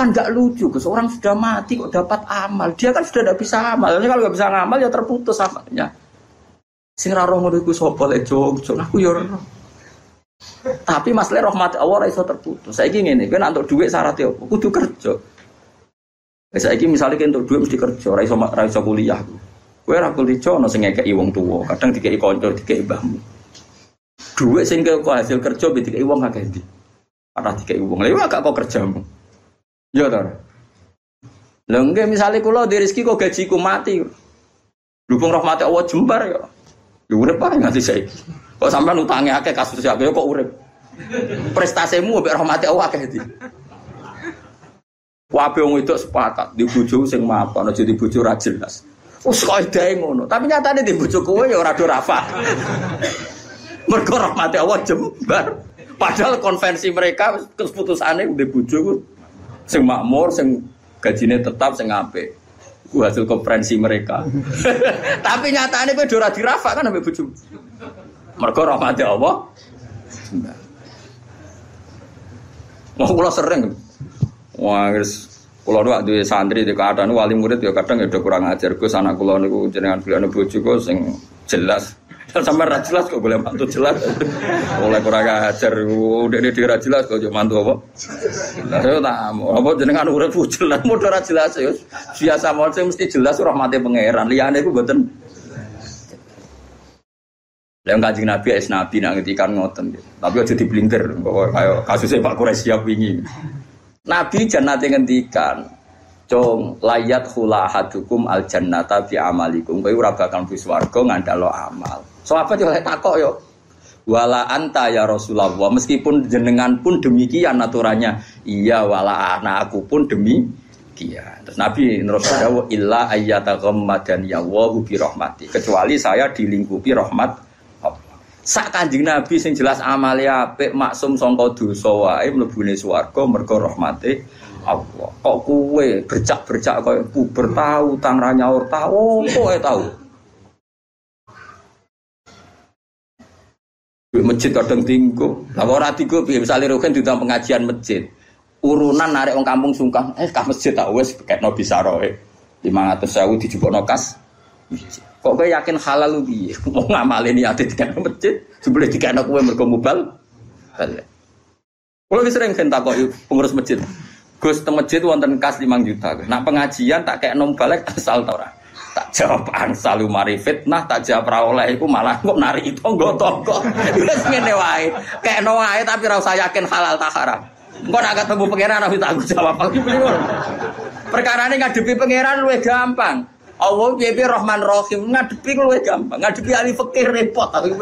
Kan gak lucu, seorang sudah mati kok dapat amal. Dia kan sudah tidak bisa amal. Jadi kalau gak bisa ngamal ya terputus amalnya. Sing ra roh ngono iku sapa aku ya Tapi masalah rahmat Allah iso terputus. Saiki ngene, kowe untuk duit syaratnya apa? Kudu kerja. Saiki misalnya kan untuk duit mesti kerja, ora iso ra iso kuliah. Kowe ra kuliah ono sing ngekeki wong tuwa, kadang dikeki kanca, dikeki mbahmu. Duit sing kok hasil kerja be dikeki wong akeh ndi? Ora dikeki wong. Lha kok kerjamu. Ya ta. Lha nggih misale kula di rezeki kok gajiku mati. Dukung rahmati Allah jembar ya. Ya urip ae nganti saiki. Kok sampean utange akeh kasus akeh kok urip. Prestasimu mbek rahmati Allah akeh iki. Wabe wong itu sepakat di bojo sing mapan aja di bojo ra jelas. Wes kok edae ngono, tapi nyatane di bojo kowe ya ora do rafa. Mergo rahmati Allah jembar. Padahal konvensi mereka keputusane di bojo sing makmur, sing gajine tetap, sing apik. Ku hasil konferensi mereka. Tapi nyatane kowe ora dirafa kan ambek bojo. Mergo rahmati Allah. Mau kula sering. Wah, wis kula nu duwe santri di keadaan wali murid ya kadang ya udah kurang ajar Gus anak kula niku jenengan beliau bojo sing jelas Sampai ra jelas kok boleh mantu jelas. Oleh kurang ajar. Udah dia ra jelas kok mantu apa? Lah tak apa jenengan urip jelas mau ra jelas ya. Biasa mau mesti jelas rahmate pangeran. Liyane iku mboten yang kajian Nabi es Nabi nak ngetikan ngoten, tapi aja dipelintir, kayak kasusnya Pak Quraisy siap wingi. Nabi jannate ngendikan, Cung layat hula hadukum al jannata bi amalikum. Kowe ora bakal mlebu ngandalo amal. Apa yo takok yo. Wala anta ya Rasulullah. Meskipun jenengan pun demikian aturannya. Iya wala anak aku pun demikian. Terus Nabi terus dawuh illa ayyata ghammadan ya wa bi rahmati. Kecuali saya dilingkupi rahmat Sak Kanjeng Nabi sing jelas amale apik maksum sangka dosa wae mlebune swarga mergo rahmate Allah. Kok kuwe bercak-bercak koyo puber tang ra nyaur tahu kowe tahu. Di masjid kadang tinggu. Lah ora tinggu piye misale roken di pengajian masjid. Urunan narik wong kampung sungkan, eh kah masjid tak wis kekno bisa roe. 500.000 dijupukno kas. Kok kowe yakin halal lu piye? Mau ngamale niate dikene masjid, jebule dikene kowe mergo mubal. Kalau sering kan takut pengurus masjid. Gus teng masjid wonten kas 5 juta. Nak pengajian tak kayak nom balik asal tora. Tak jawab ansal mari fitnah, tak jawab ra oleh iku malah kok nari itu tonggo-tonggo. Wis ngene wae. Kayak no wae tapi ra usah yakin halal tak haram. Engko nak ketemu pangeran aku tak jawab lagi Perkara ini ngadepi pangeran luwih gampang. Allah piye Rahman Rahim ngadepi luwe gampang. Ngadepi ahli fikih repot tapi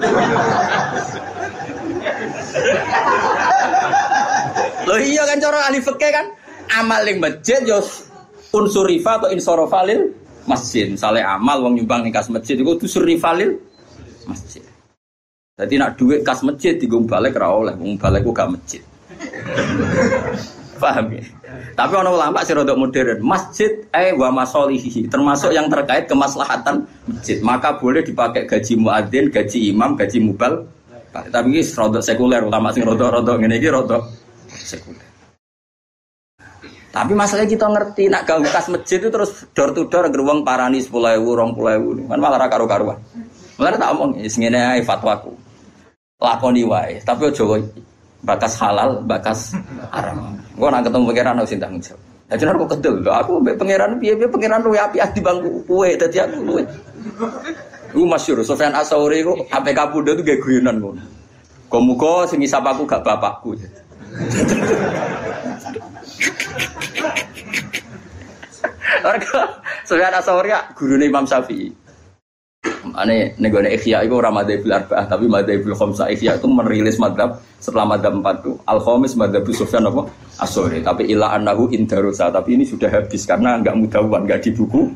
Loh iya kan cara ahli fikih kan amal yang masjid yo unsur rifa atau insorofalil masjid. Misalnya amal wong nyumbang ning kas masjid itu unsur rifalil masjid. Jadi nak duit kas masjid digung balik ra oleh, wong balik ku gak masjid. Paham ya? Tapi orang ulama sih rodok modern. Masjid eh wa masolihi termasuk yang terkait kemaslahatan masjid. Maka boleh dipakai gaji muadzin, gaji imam, gaji mubal. Tapi ini rodok sekuler. Ulama sih rodok-rodok ini ini rodok sekuler. Tapi masalahnya kita ngerti nak ganggu kas masjid itu terus door to door geruang parani sepuluh ewu, rong puluh ewu. Kan malah karu karuan. Malah tak omong, ini fatwaku. Lakoni wae, tapi ojo bakas halal, bakas haram. Gue nak ketemu pangeran harus tanggung jawab. Ya jenenge aku kedel, aku pangeran piye-piye pangeran luwe api di bangku kue, dadi aku luwe. Iku masyhur Sofyan Asauri iku ape kapundhut tuh gak guyonan ngono. Kok sing isap aku gak bapakku. Mereka Sofyan Asauri gurune Imam Syafi'i. Ane negara ikhya itu orang madzhabul arba'ah tapi madzhabul khamsah ikhya itu merilis madhab setelah madhab empat. Itu al khamis madhab Sufyan apa? Tapi ila anahu indarusa. Tapi ini sudah habis karena nggak mudawan nggak di buku.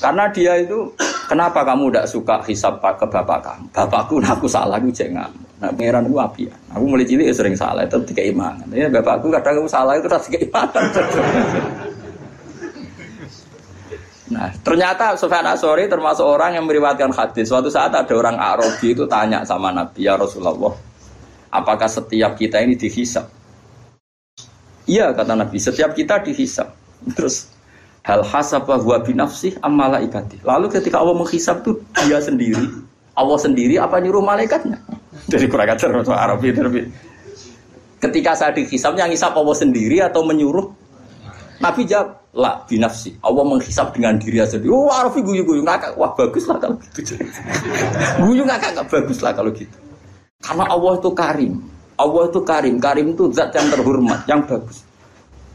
Karena dia itu kenapa kamu tidak suka hisap ke bapak kamu? Bapakku aku salah aku jangan nah pangeran aku api aku mulai cilik ya sering salah itu tiga iman ya bapakku kadang aku salah itu rasa keimanan Nah, ternyata Sufyan Asori termasuk orang yang meriwayatkan hadis. Suatu saat ada orang Arabi itu tanya sama Nabi ya Rasulullah, apakah setiap kita ini dihisap? Iya kata Nabi, setiap kita dihisap. Terus hal hasabah huwa binafsih amala ikati. Lalu ketika Allah menghisap itu dia sendiri, Allah sendiri apa nyuruh malaikatnya? Jadi kurang ajar orang Arabi terbi. Ketika saya dihisap, yang hisap Allah sendiri atau menyuruh? Nabi jawab, la binafsi. Allah menghisap dengan diri sendiri. Oh, Arafi guyu-guyu ngakak. Wah, bagus lah kalau gitu. guyu ngakak nggak bagus lah kalau gitu. Karena Allah itu karim. Allah itu karim. Karim itu zat yang terhormat, yang bagus.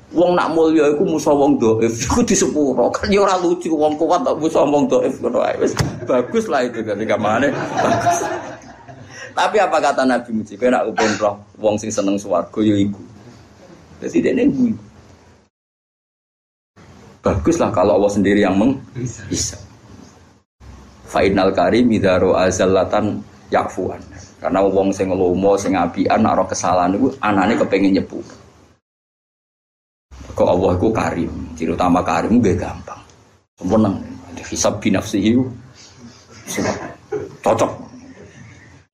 Wong nak mulia iku musa wong dhaif. Iku disepuro. Kan ya ora lucu wong kuat tak musa wong dhaif ngono ae. Wis bagus lah itu dari kamane. Bagus. Tapi apa kata Nabi Muji? Kowe nak upin roh wong sing seneng swarga ya iku. Dadi dene. Baguslah kalau Allah sendiri yang menghisap. Fainal karim idaro azallatan yakfuan. Karena wong sing lomo sing apian nek kesalahan iku anane kepengin nyepu. Kok Allah iku karim, ciri utama karim gak gampang. Sempurna. Hisab binafsihi cocok.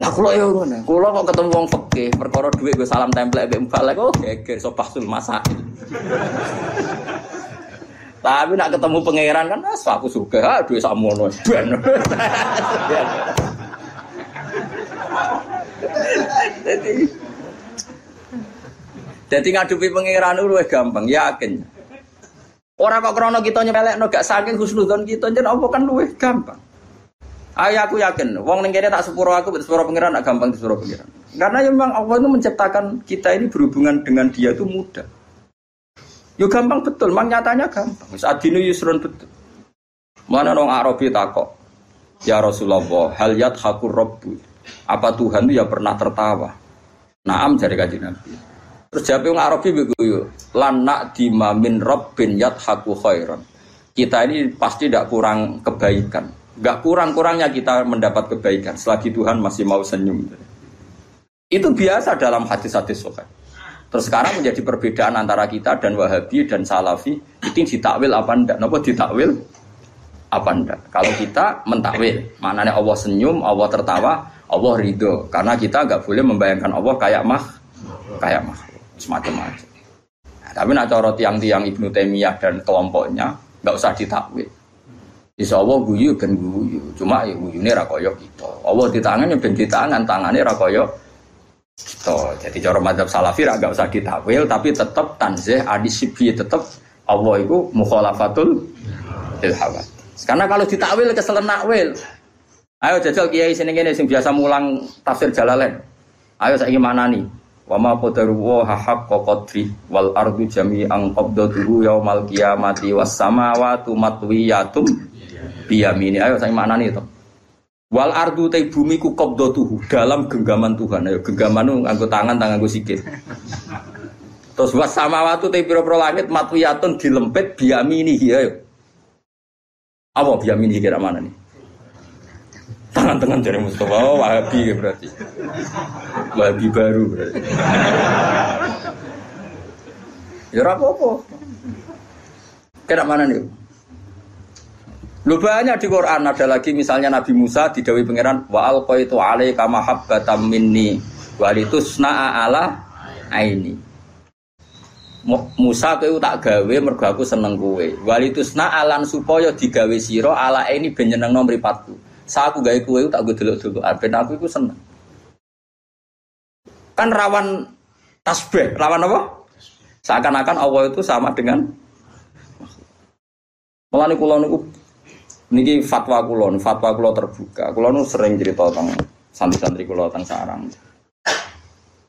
Nah kalau ya kalau kok ketemu wong fakih, perkara duit gue salam template mbek mbak lek oh geger so pasul masail. Tapi nak ketemu pangeran kan, ah, aku suka, ah, duit samono, ben. Jadi, jadi ngadepi pangeran itu gampang, yakin. Orang kok krono kita nyepelek no gak saking husnudon kita jadi apa kan luwih gampang. Ayo aku yakin, wong ning kene tak sepuro aku, sepuro pangeran tak gampang sepuro pangeran. Karena memang Allah itu menciptakan kita ini berhubungan dengan dia itu mudah. Yo gampang betul, mang nyatanya gampang. Saat dinu yusrun betul. Mana nong Arabi takok, ya Rasulullah, hal yat hakur robbu. Apa Tuhan itu ya pernah tertawa? Naam dari kaji Nabi. Terus jawab Arabi begitu, lanak dimamin robbin yat haku khairan. Kita ini pasti tidak kurang kebaikan. Gak kurang-kurangnya kita mendapat kebaikan selagi Tuhan masih mau senyum. Itu biasa dalam hadis-hadis sokat. Terus sekarang menjadi perbedaan antara kita dan Wahabi dan Salafi itu ditakwil apa ndak? Napa ditakwil apa ndak? Kalau kita mentakwil, maknanya Allah senyum, Allah tertawa, Allah ridho. Karena kita nggak boleh membayangkan Allah kayak mah, kayak mah, semacam-macam. Nah, tapi nak corot tiang-tiang Ibnu Taimiyah dan kelompoknya nggak usah ditakwil. Insya Allah guyu ben guyu, cuma ya ini rakoyok kita. Allah di tangan ya ben di tangan, tangannya kita. Jadi cara madhab salafi gak usah ditakwil, tapi tetap tanzih adisibi tetap Allah itu mukhalafatul ilhawat. Karena kalau ditakwil keselenak wil. Ayo jajal kiai sini gini sing biasa mulang tafsir Jalalain. Ayo saya gimana nih? Wa ma wa haqqa qadri wal ardu jami'an qabdatuhu yaumal qiyamati was samawati matwiyatum biyamini. Ayo saya mana nih toh? Wal ardu te bumi ku tuh dalam genggaman Tuhan. Ayo genggaman nganggo tangan tangan gue sikit. Terus was sama waktu te pira-pira langit matwiyatun dilempit biyamini ayo. Apa biyamini kira mana nih? Tangan-tangan dari Mustafa oh, Wahabi berarti. Wahabi baru berarti. ya apa-apa. Kira mana nih? Lu banyak di Quran ada lagi misalnya Nabi Musa didawi pangeran wa alqaitu alaika mahabbatam minni walitusna ala aini. Musa kowe tak gawe mergo aku seneng kowe. Walitusna alan supaya digawe sira ala ini ben nyenengno mripatku. Sa aku gawe kowe tak gue delok-delok ben aku iku seneng. Kan rawan tasbih, rawan apa? Seakan-akan Allah itu sama dengan kula niku Niki fatwa kulon, fatwa kulo terbuka. Kulo nu sering cerita tentang santri-santri kulo tentang sarang.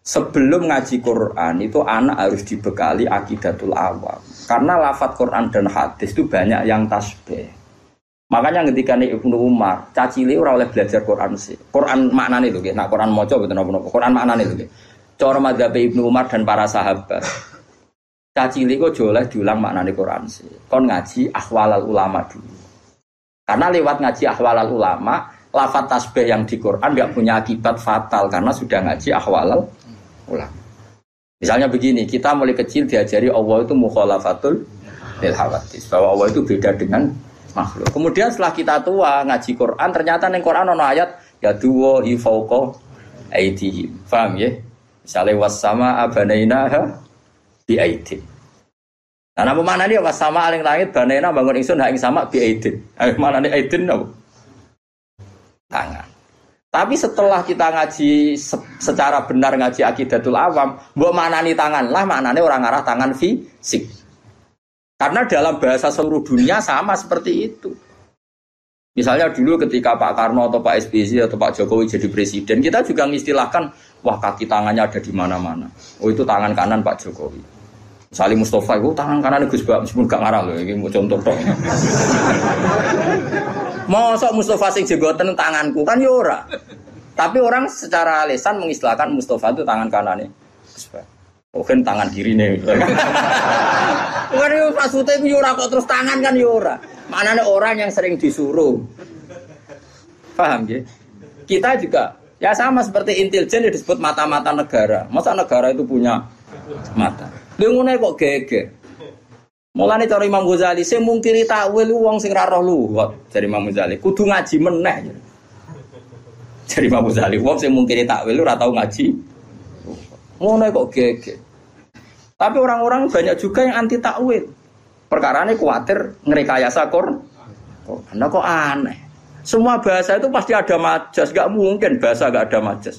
Sebelum ngaji Quran itu anak harus dibekali akidatul awam. Karena lafat Quran dan hadis itu banyak yang tasbih. Makanya ketika nih Ibnu Umar, caci ora oleh belajar Quran sih. Quran makna nih loh, nak Quran moco betul nopo Quran makna nih loh. Cara madhab Ibnu Umar dan para sahabat. Caci kok joleh diulang makna nih Quran sih. Kon ngaji akhwalal ulama dulu. Karena lewat ngaji ahwalal ulama, lafat tasbih yang di Quran nggak punya akibat fatal karena sudah ngaji ahwalal ulama. Misalnya begini, kita mulai kecil diajari Allah itu mukhalafatul lil bahwa Allah itu beda dengan makhluk. Kemudian setelah kita tua ngaji Quran, ternyata ning Quran ono ayat ya duwo fauqa aidihim. Paham ya? Misalnya wasama abanainaha bi aidihim. Nah, nama mana dia pas sama aling langit banena bangun ingsun hak sama bi aidin. Ayo mana nih aidin no? Tangan. Tapi setelah kita ngaji se secara benar ngaji akidatul awam, buat mana nih tangan lah mana nih orang arah tangan fisik. Karena dalam bahasa seluruh dunia sama seperti itu. Misalnya dulu ketika Pak Karno atau Pak SBY atau Pak Jokowi jadi presiden, kita juga mengistilahkan, wah kaki tangannya ada di mana-mana. Oh itu tangan kanan Pak Jokowi. Salim Mustafa itu tangan kanan Gus Bak meskipun gak ngarah loh, ini mau contoh tok. Mosok Mustafa sing jenggoten tanganku kan yora. Ya Tapi orang secara lesan mengistilahkan Mustafa itu tangan kanannya. Mungkin tangan kiri nih. Bukan itu maksudnya itu yora ya kok terus tangan kan yora. Ya Mana nih orang yang sering disuruh. Paham ya? Kita juga ya sama seperti intelijen disebut mata-mata negara. Masa negara itu punya mata? Lha ngono kok gege. Mulane cara Imam Ghazali sing mungkiri takwil wong sing ra roh luwat dari Imam Ghazali kudu ngaji meneh. Dari Imam Ghazali wong sing mungkiri takwil ora tau ngaji. Ngono kok gege. Tapi orang-orang banyak juga yang anti takwil. Perkara ini khawatir ngerekayasa kor. Anda kok aneh. Semua bahasa itu pasti ada majas, gak mungkin bahasa gak ada majas.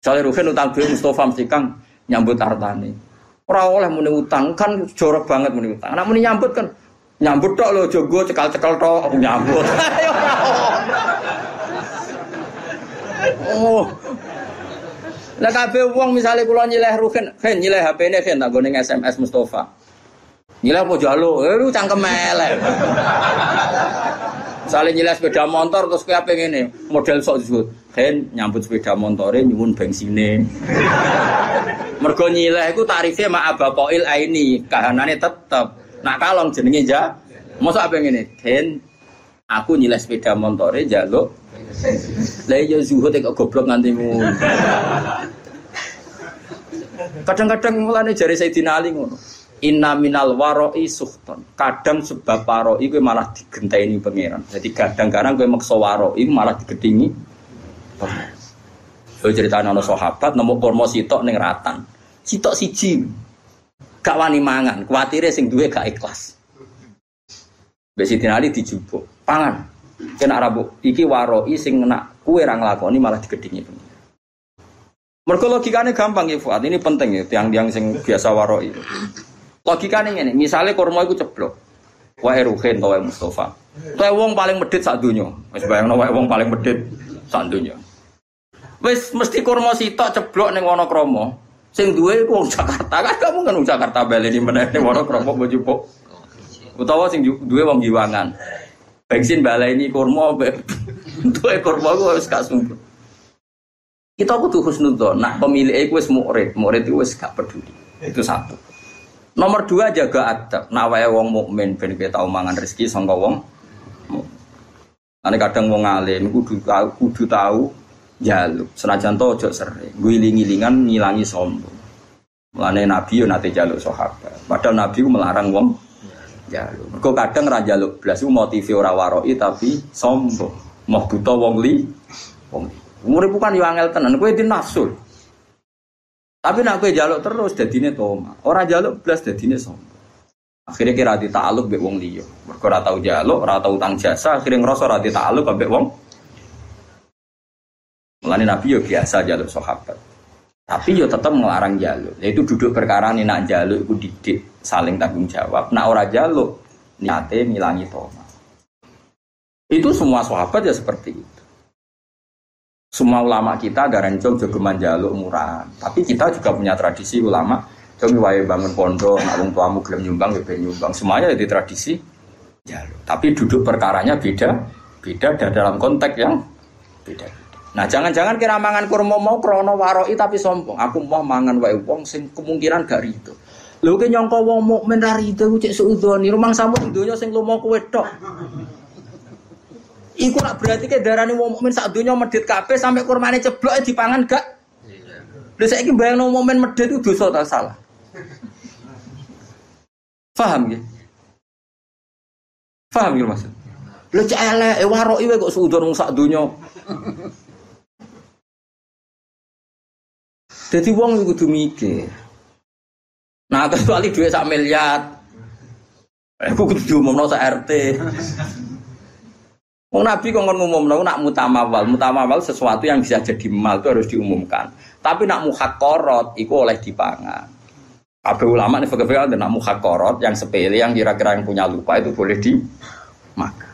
Soalnya Ruhin utang duit Mustafa mesti kang nyambut artane. Ora oleh muni utang kan jorok banget muni utang. Anak muni nyambut kan nyambut tok lo jogo cekal-cekal tok aku nyambut. oh. Lah kabeh wong misale kula nyileh Ruhin, ben nyileh HP-ne ben tak gone SMS Mustafa. Nyileh apa jaluk? Eh lu cangkem elek. Saling nyileh sepeda motor terus kayak apa ini model sok disebut kan nyambut sepeda motornya nyuwun bensine. Mergo nyileh tarifnya mak abapoil ini kahanane tetep. Nak kalong jenenge ja. Masa apa ini kan aku nyileh sepeda motornya jaluk. Lah ya zuhud kok goblok nganti Kadang-kadang mulane jari Sayyidina Ali ngono. Inna minal waroi suhton. Kadang sebab waroi gue malah digenteni pangeran. Jadi kadang-kadang gue maksa waroi malah digedingi. Gue cerita nono sahabat nemu kormo sitok neng ratan. Sitok siji. Gak wani mangan. Kuatirnya sing duwe gak ikhlas. Besi Ali dijubuk. Pangan. Kena rabu. Iki waroi sing nak kue rang lakoni malah digedingi pangeran. Mereka logikanya gampang ya Fuad. Ini penting ya tiang-tiang sing biasa waroi. Logikanya ini, misalnya kurma itu ceblok. Wae Ruhin wae Mustafa. Wae wong paling medit sak dunya. Wis bayangno wae wong paling medit sak dunya. Wis mesti kurma sitok ceblok ning Wonokromo. Sing duwe wong Jakarta. Kan kamu kan wong Jakarta baleni meneh ning Wonokromo mbok Utawa sing duwe wong Giwangan. Bensin baleni kurma duwe kurma ku wis gak sumpah. Kita kudu husnudzon. Nah, pemilik iku wis murid, murid itu wis gak peduli. Itu satu. Nomor dua jaga adab. Nawae wong mukmin ben kita tahu mangan rezeki sangka wong. Ane kadang wong alim kudu tahu kudu tahu jaluk. Senajan to ojo. Guling-gilingan ngilangi sombong. Mulane Nabi yo nate jaluk sahabat. Padahal Nabi melarang wong jaluk. Mergo kadang ra jaluk blas motive ora waroi tapi sombong. Mau buta wong li. Wong. Umure bukan yo angel tenan, kowe di nafsu. Tapi nak kue jaluk terus dadine toma. Orang jaluk belas dadine sombong. Akhirnya kira di ta'aluk be wong liyo. Mergo ora tau jaluk, ora tau utang jasa, akhirnya ngerasa ora di ta'aluk ambek wong. Mulane Nabi yo biasa jaluk sahabat. Tapi yo tetap ngelarang jaluk. Yaitu duduk perkara nih nak jaluk iku didik saling tanggung jawab. Nak ora jaluk niate ngilangi toma. Itu semua sahabat ya seperti itu. Semua ulama kita ada rencong jogeman jaluk murah. Tapi kita juga punya tradisi ulama. Jom wae bangun pondok, nak wong tuamu gelem nyumbang, ya nyumbang. Semuanya jadi tradisi jaluk. Tapi duduk perkaranya beda, beda dan dalam konteks yang beda. Nah jangan-jangan kira mangan kurma mau krono waroi tapi sombong. Aku mau mangan wae wong sing kemungkinan gak rido. Lho ki nyangka wong mukmin ra rido cek suudoni. Rumang samu donya sing lumo kowe tok. Iku nak berarti ke darah wong mukmin sak dunia medit kabeh sampai kurmane ceblok dipangan gak? Lha saiki bayangno momen medit itu dosa ta salah. Paham ya? Paham ya maksud? Lha cek elek e waroki wae kok suudon wong sak dunia. Jadi wong kudu mikir. Nah, kecuali duit sak miliar. Aku kudu diumumno sak RT. Wong Nabi kok ngomong nak mutamawal, mutamawal sesuatu yang bisa jadi mal itu harus diumumkan. Tapi nak muhakorot itu oleh dipangan. Kabeh ulama nih fakir ada nak muhakorot yang sepele yang kira-kira yang punya lupa itu boleh dimakan.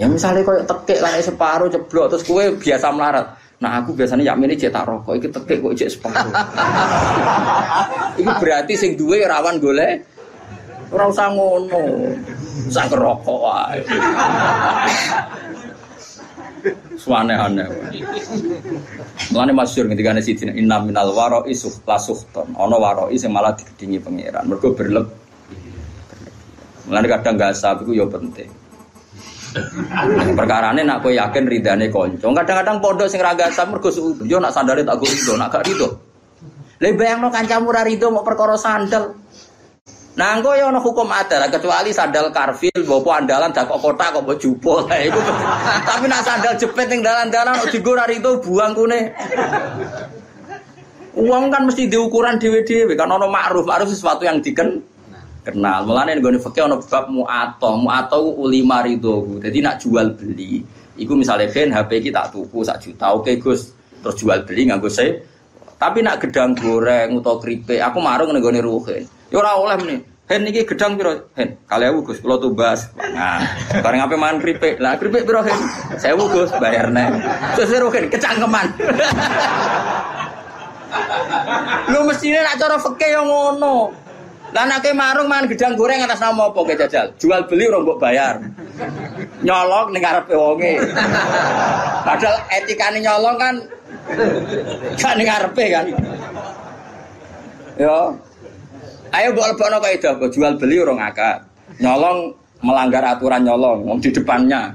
Ya misalnya kau tekek lah separuh ceblok terus kue biasa melarat. Nah aku biasanya yak ini cetak rokok, itu tekek kok cek separuh. itu berarti sing duwe rawan golek. Ora usah ngono. Sak rokok wae. Suane-ane. Mulane masyhur ketika ana sidina inna minal wara'i la suhton. Ana wara'i sing malah digedingi pangeran. Mergo berleb. Mulane kadang gasab iku ya penting. Perkara ini nak kowe yakin ridane konco. Kadang-kadang pondok sing ra gasab mergo. Yo nak sandale tak go rido, nak gak rido. Lah bayangno kancamu ra rido mau perkara sandal. Nah, engko ya ana hukum ada kecuali sandal karfil bopo andalan dak kok kotak kok mbok jupo. Tapi nak sandal jepit ning dalan-dalan kok digo itu buang kune. Uang kan mesti diukuran dhewe-dhewe kan ana ma'ruf, ma'ruf sesuatu yang diken kenal. Mulane nggone fikih ana bab mu'ato. Mu'ato ulima ridho. Jadi nak jual beli. Iku misalnya kan HP kita tak tuku sak juta. Oke Gus, terus jual beli nganggo saya. Tapi nak gedang goreng atau keripik, aku marung nih gue ruhen. Ya ora oleh nih. Hen niki gedang piro? Hen, kali aku Gus, kula tumbas. Nah, bareng apa mangan keripik. Lah keripik piro hen? Saya Gus, bayar nih. Terus ruhen kecangkeman. Lu mestinya nak cara fikih yang ngono. Lah nek marung mangan gedang goreng atas nama apa ke jajal? Jual beli ora mbok bayar. Nyolong ning ngarepe wonge. Padahal etikane nyolong kan gak ning kan. Yo. Ayo mbok lebokno kaidah mbok jual beli ora ngakak. Nyolong melanggar aturan nyolong wong di depannya.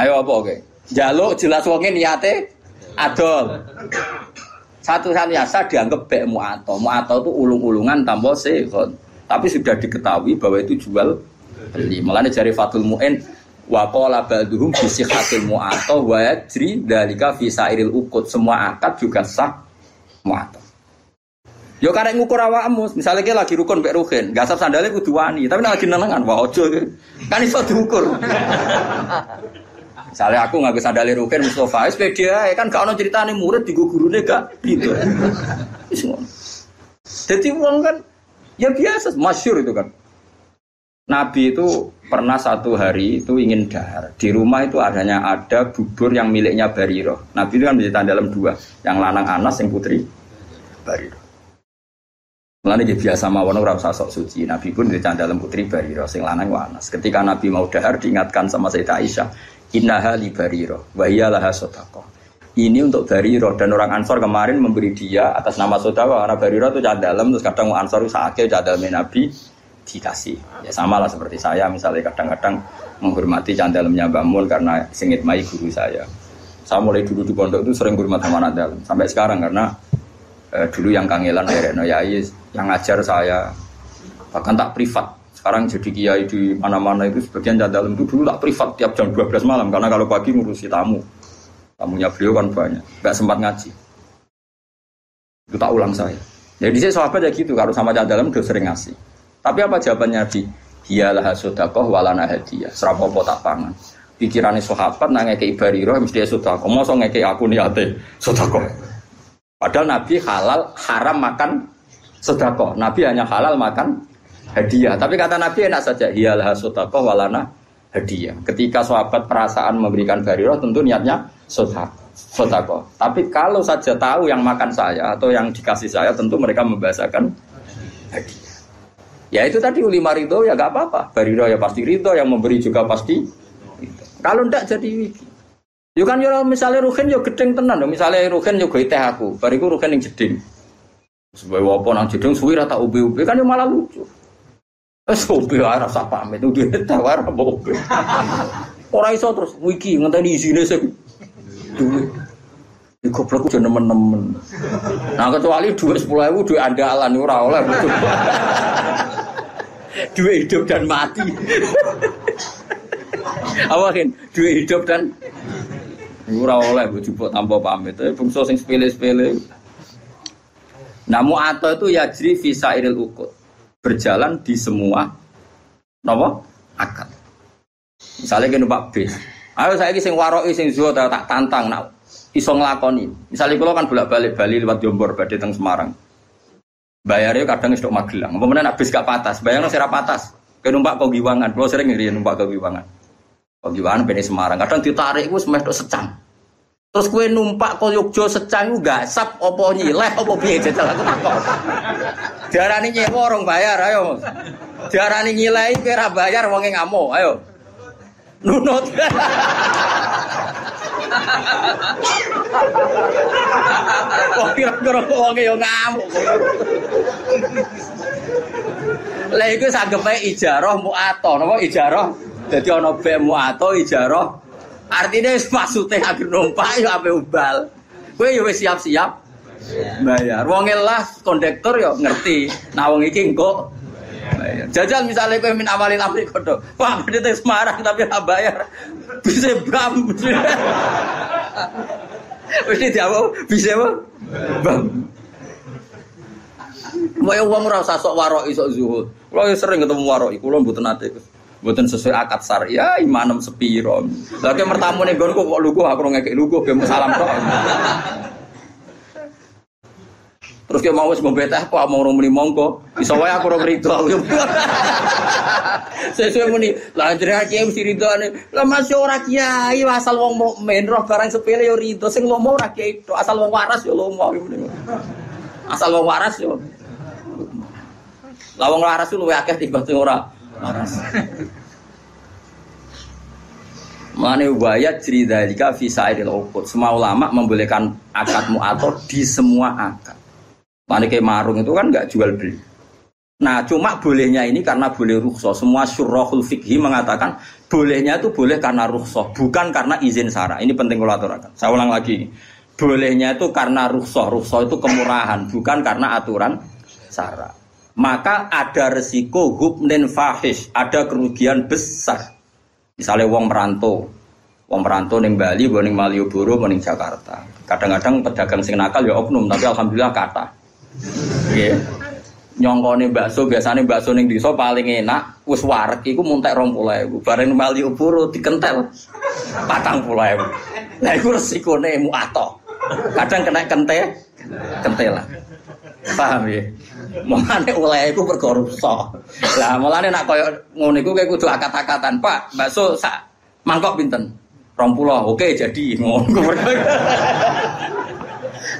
Ayo apa oke? Jaluk jelas wonge niate adol. Satu biasa dianggap bek mu'ato. Mu'ato itu ulung-ulungan tanpa sehon. Tapi sudah diketahui bahwa itu jual beli. Malah jari Fatul Mu'in wa qala ba'duhum bi sihhatil mu'ato wa yajri dalika fi sairil ukut. Semua akad juga sah mu'ato. Yo karek ngukur awakmu, misalnya kita lagi rukun mbek ruhin, gasap sandalnya kudu wani, tapi lagi nenengan, wah ojo kan iso diukur. Misalnya aku nggak bisa dalih Rukin Mustafa, ya kan kau cerita nih murid di guru gak gitu. Jadi uang kan ya biasa, masyur itu kan. Nabi itu pernah satu hari itu ingin dahar. Di rumah itu adanya ada bubur yang miliknya Bariro. Nabi itu kan menceritakan dalam dua, yang lanang Anas, yang putri Bariro. Mulane dia biasa mawon ora usah sok suci. Nabi pun diceritakan dalam putri Bariro, sing lanang Anas. Ketika Nabi mau dahar diingatkan sama Sayyidah Aisyah, Innaha li bariro wa laha sodako. Ini untuk bariro dan orang ansor kemarin memberi dia atas nama sodako karena bariro itu cah dalam terus kadang ansor sakit cah dalam nabi dikasih. Ya sama lah seperti saya misalnya kadang-kadang menghormati cah dalamnya bangun karena sengit mai guru saya. Saya mulai dulu di pondok itu sering hormat sama anak dalam sampai sekarang karena eh, dulu yang kangelan Reno ya yang ngajar saya bahkan tak privat sekarang jadi kiai di mana-mana itu sebagian dalam itu dulu tak privat tiap jam 12 malam karena kalau pagi ngurusi tamu. Tamunya beliau kan banyak, nggak sempat ngaji. Itu tak ulang saya. Jadi saya sahabat ya gitu, kalau sama dalam udah sering ngasih. Tapi apa jawabannya Nabi? Hiyalah sodakoh walana hadiah. Serapopo tak pangan. Pikirannya sahabat nanya ke ibariro mesti dia sodakoh. Masa ngeke aku niate sodakoh. Padahal Nabi halal haram makan sodakoh. Nabi hanya halal makan hadiah. Tapi kata Nabi enak saja, hiyalah sodako walana hadiah. Ketika sahabat perasaan memberikan bariroh tentu niatnya sodako. Tapi kalau saja tahu yang makan saya atau yang dikasih saya tentu mereka membahasakan hadiah. Ya itu tadi ulima ridho ya gak apa-apa. Bariroh ya pasti ridho, yang memberi juga pasti Kalau ndak jadi wiki. Yo kan yo misalnya rugen yo gedeng tenan, misalnya rugen yo gue teh aku, bariku rugen yang jeding. Sebagai wapon nang jeding suwi rata ubi-ubi kan yo malah lucu. Wes opo ora pamit, duwe tawar apa opo. Ora iso terus wiki ngenteni isine sing duwe. Di goblok udah nemen-nemen. Nah kecuali duit sepuluh ribu duit andalan ora oleh. duit hidup dan mati. Awakin duit hidup dan ora oleh bojo tanpa pamit. Tapi bungsu sing sepele-sepele. Namu atau itu yajri visa iril ukut berjalan di semua nopo akad. Misalnya gini Pak bis, ayo saya sing waroi sing zuhud tak tantang nak iso nglakoni. Misalnya kalau kan bolak-balik Bali lewat Jombor badhe teng Semarang. Bayarnya kadang istok Magelang. Kemudian habis gak patas, bayarnya sira patas. Ke numpak kau giwangan, kalau sering ngiri numpak kau giwangan. Kau giwangan Semarang, kadang ditarik gue semeh secang. Terus kue numpak ke Yogyo secang gak sap opo nyileh opo piye jajal aku takut. Diarani nyewa orang bayar ayo. Diarani nyilai kira bayar wonge ngamuk ayo. Nunut. Kok kira-kira wonge yo ngamuk. Lah iku sanggepe ijarah muato, napa ijarah? Dadi ana be muato ijarah Artinya maksudnya agar numpak ya apa ubal. Gue ya siap-siap bayar. Wong lah kondektor ya ngerti. Nah wong iki engko. Jajal misalnya gue min awalin amri kodok. Wah, berarti Semarang tapi nggak bayar. Bisa bam. Mesti dia bisa apa? Bam. Mau uang rasa sok warok isok zuhud. Kalau sering ketemu warok, kulo mboten nate. Mboten sesuai akad sar. Ya imanem sepiro. Lagi mertamu nih gonku kok lugu aku ngekek lugu ge salam tok. Terus dia mau ngombe teh kok mau muni mongko. Wae aku ora rido. Sesuai muni, lah jenengan kiai mesti ridone. Lah masih ora kiai asal wong mukmin roh barang sepele yo rido. Sing lomo ora kiai asal wong waras yo lomo. Asal wong waras yo. Lah wong waras luwih akeh timbang sing ora waras. Mane wayat cerita jika visa idil ukut. Semua ulama membolehkan akad mu'ator di semua akad. Mana kayak marung itu kan nggak jual beli. Nah, cuma bolehnya ini karena boleh rukhsah. Semua syurahul fikhi mengatakan bolehnya itu boleh karena rukhsah, bukan karena izin sara. Ini penting kalau aturakan. Saya ulang lagi. Bolehnya itu karena rukhsah. Rukhsah itu kemurahan, bukan karena aturan sara. Maka ada resiko hubnen fahish, ada kerugian besar. Misalnya uang merantau, uang merantau neng Bali, neng Malioboro, neng Jakarta. Kadang-kadang pedagang sing nakal ya oknum, tapi alhamdulillah kata. Nggih. Nyongkone bakso biasane bakso ning desa paling enak wis wareg iku muntek 20.000. Bareng Malioboro dikentel 40.000. Nah iku resikone muato. Kadang kena kente kentelan. Paham ya? Mulane oleh iku perkara Lah mulane nak koyo ngono iku kowe kudu akat-akatan, Pak. Bakso sak mangkok pinten? 20. Oke, jadi ngono.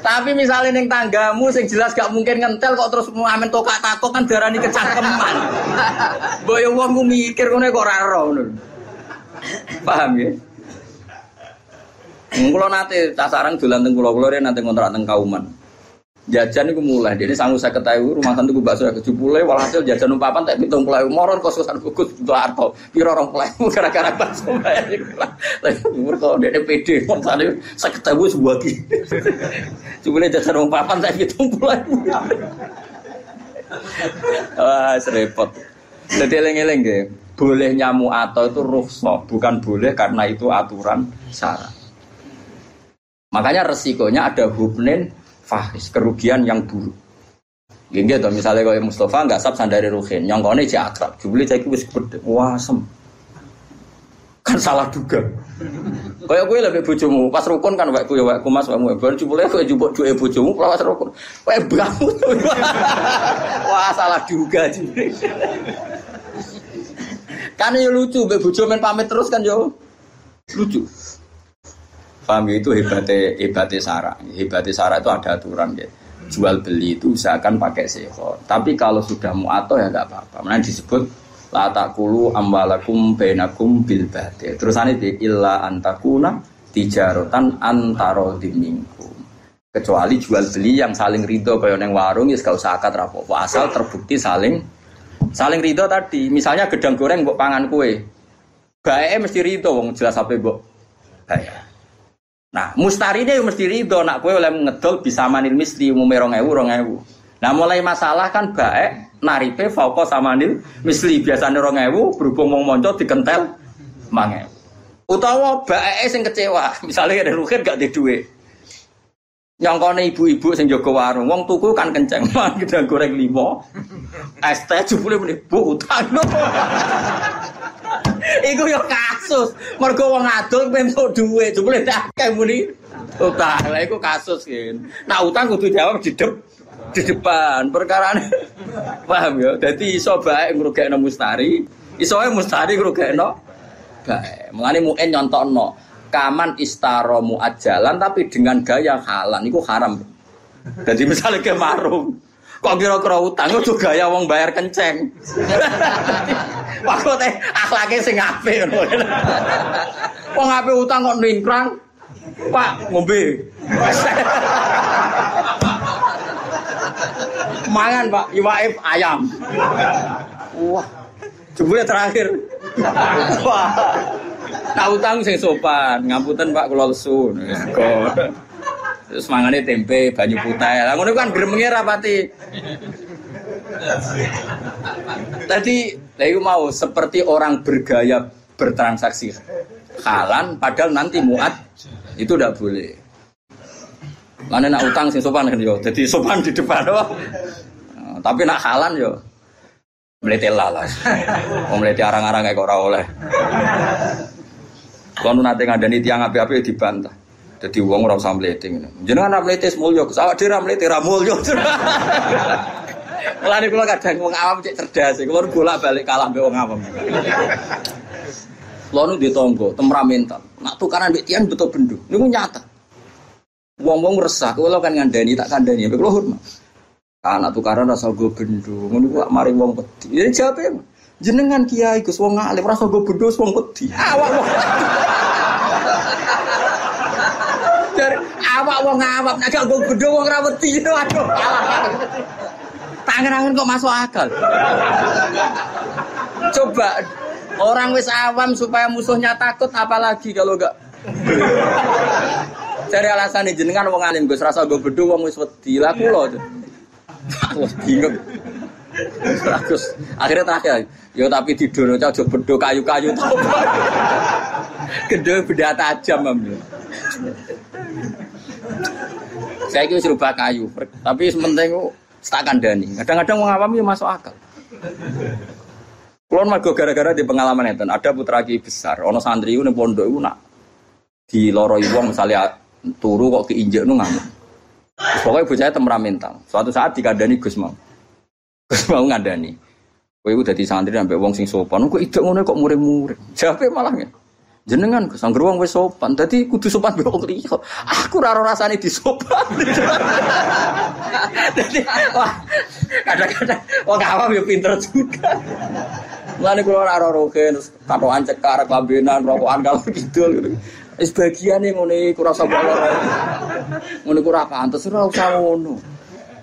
Tapi misalnya neng tanggamu sing jelas gak mungkin ngentel kok terus mau amen tokak takok kan darani kecangkeman. Boyo wong ku mikir ngono kok ngono. Paham ya? Kulo nate tasarang dolan teng kula-kula nate ngontrak teng Kauman. Jajan itu mulai, jadi sanggup saya ketahui rumah santu gue bakso ke jupule, walhasil jajan numpapan tak hitung pelayu, moron kosusan bukus untuk arto, piro orang pelayu gara-gara bakso Tapi mereka dia pede, tadi saya ketahui sebuah ki, jupule jajan numpapan tak hitung pelayu. Wah, serempet. Jadi eleng-eleng ya, boleh nyamu atau itu rukhsah, bukan boleh karena itu aturan syarat. Makanya resikonya ada hubnen fahis, kerugian yang buruk. Gini gitu, misalnya kalau Mustafa nggak sab sandari Ruhin, kau ini akrab, jubli saya wis gede, wah sem, kan salah duga. Kayak gue lebih bujumu, pas rukun kan waktu ya waktu mas kamu, baru jubli gue jubuk dua bujumu, pas rukun, kayak bangun, wah salah duga jadi. kan ya lucu, bujuk main pamit terus kan yo, lucu. Paham ya? itu hebatnya hebatnya Sarah. Hebatnya Sarah itu ada aturan ya. Jual beli itu usahakan pakai seho. Tapi kalau sudah muato ya nggak apa-apa. Mana disebut la takulu ambalakum bainakum bil. Terus ini illa antakuna tijarotan antaro dimingkum. Kecuali jual beli yang saling ridho kayak neng warung ya gak usah akad rapopo. Asal terbukti saling saling ridho tadi. Misalnya gedang goreng buat pangan kue. Bae mesti ridho wong jelas apa mbok bayar. Nah, mustari dia mesti ridho nak kue oleh ngedol bisa manil misli umume rong ewu rong ewu. Nah mulai masalah kan baik naripe fauqa samanil misli biasanya rong ewu berhubung mau monco dikentel mange. Utawa baik sing kecewa, misalnya ada rukin gak di duit. Nyongkone ibu-ibu sing jaga warung, wong tuku kan kenceng, man kita goreng limo. Es teh jebule muni bu utang. Iku yo kasus. Mergo wong adol pentuk dhuwit, jebule tak muni utang. Lah iku kasus kan. Nah utang kudu jawab di dep di depan. Perkara paham ya. Dadi iso bae ngrugekno mustari, iso mustari ngrugekno bae. Mulane muen nyontokno kaman istaro muajalan tapi dengan gaya halan iku haram. Jadi misalnya ke marung, Kok kira-kira utang itu gaya wong bayar kenceng. Waktu teh akhlaknya sing apik ngono. Wong utang kok ningkrang. Pak ngombe. Mangan Pak, iwaif ayam. Wah. Jebule terakhir. Wah. Nah utang sing sopan, ngapunten Pak kula lesu. Terus mangane tempe, banyu putih. Lah ngono kan gremenge rapati. Tadi saya mau seperti orang bergaya bertransaksi halan padahal nanti muat itu tidak boleh. Mana nak utang sih sopan kan yo. Jadi sopan di depan oh. Tapi nak halan yo melete lalas. Mau melete arang-arang kayak ora oleh. Kalau nanti ngandani tiang api-api dibantah. Jadi uang ora usah mlete ngene. Jenengan ora mlete mulya, awak dhewe ora mlete ra mulya. Mulane kula kadang wong awam cek cerdas, kula bolak-balik kalah mbek wong awam. Kula nu ditonggo temperamental. Nak tukaran mbek tiang betul bendu. Niku nyata. Wong-wong resah, kula kan ngandani tak kandani, kula hormat. Anak tukaran rasa gue bendu, ngono ku mari wong peti. Jadi jawab jenengan kiai Gus wong alim rasa gue bendu wong peti. Awak wong. Dari awak wong awak nek gak gue bendu wong ra wedi. Aduh. Tangan-tangan kok masuk akal. Coba orang wis awam supaya musuhnya takut apalagi kalau enggak Cari alasan jenengan wong alim Gus rasa gue bedo wong wis wedi. Lah kula. Wah bingung. Terus akhirnya terakhir, yo tapi di dono aja bedo kayu-kayu. Gede beda tajam ambil. Saya kira serba kayu, tapi sementing tak kandani. Kadang-kadang mau ngawam ya masuk akal. Kulon mergo gara-gara di pengalaman itu, ada putra ki besar, ono santri itu pondok itu nak di loroi wong misalnya turu kok keinjek nu ngamuk. Pokoknya bocahnya temperamental. Suatu saat dikandani Gus mau. Mau ngandani. Kowe iku dadi santri sampai wong sing sopan. Kok idak ngono kok murid-murid. Jawabe malah ngene. Jenengan Gus anggere wong wis sopan. Dadi kudu sopan mbek wong liya. Aku ora rasane disopan. Dadi kadang-kadang wong awam ya pinter juga. Mulane kula ora ora rogen katokan cekar kelambenan rokokan kalau gitu. Wis bagiane ngono iku rasa lara. Ngono iku ora usah.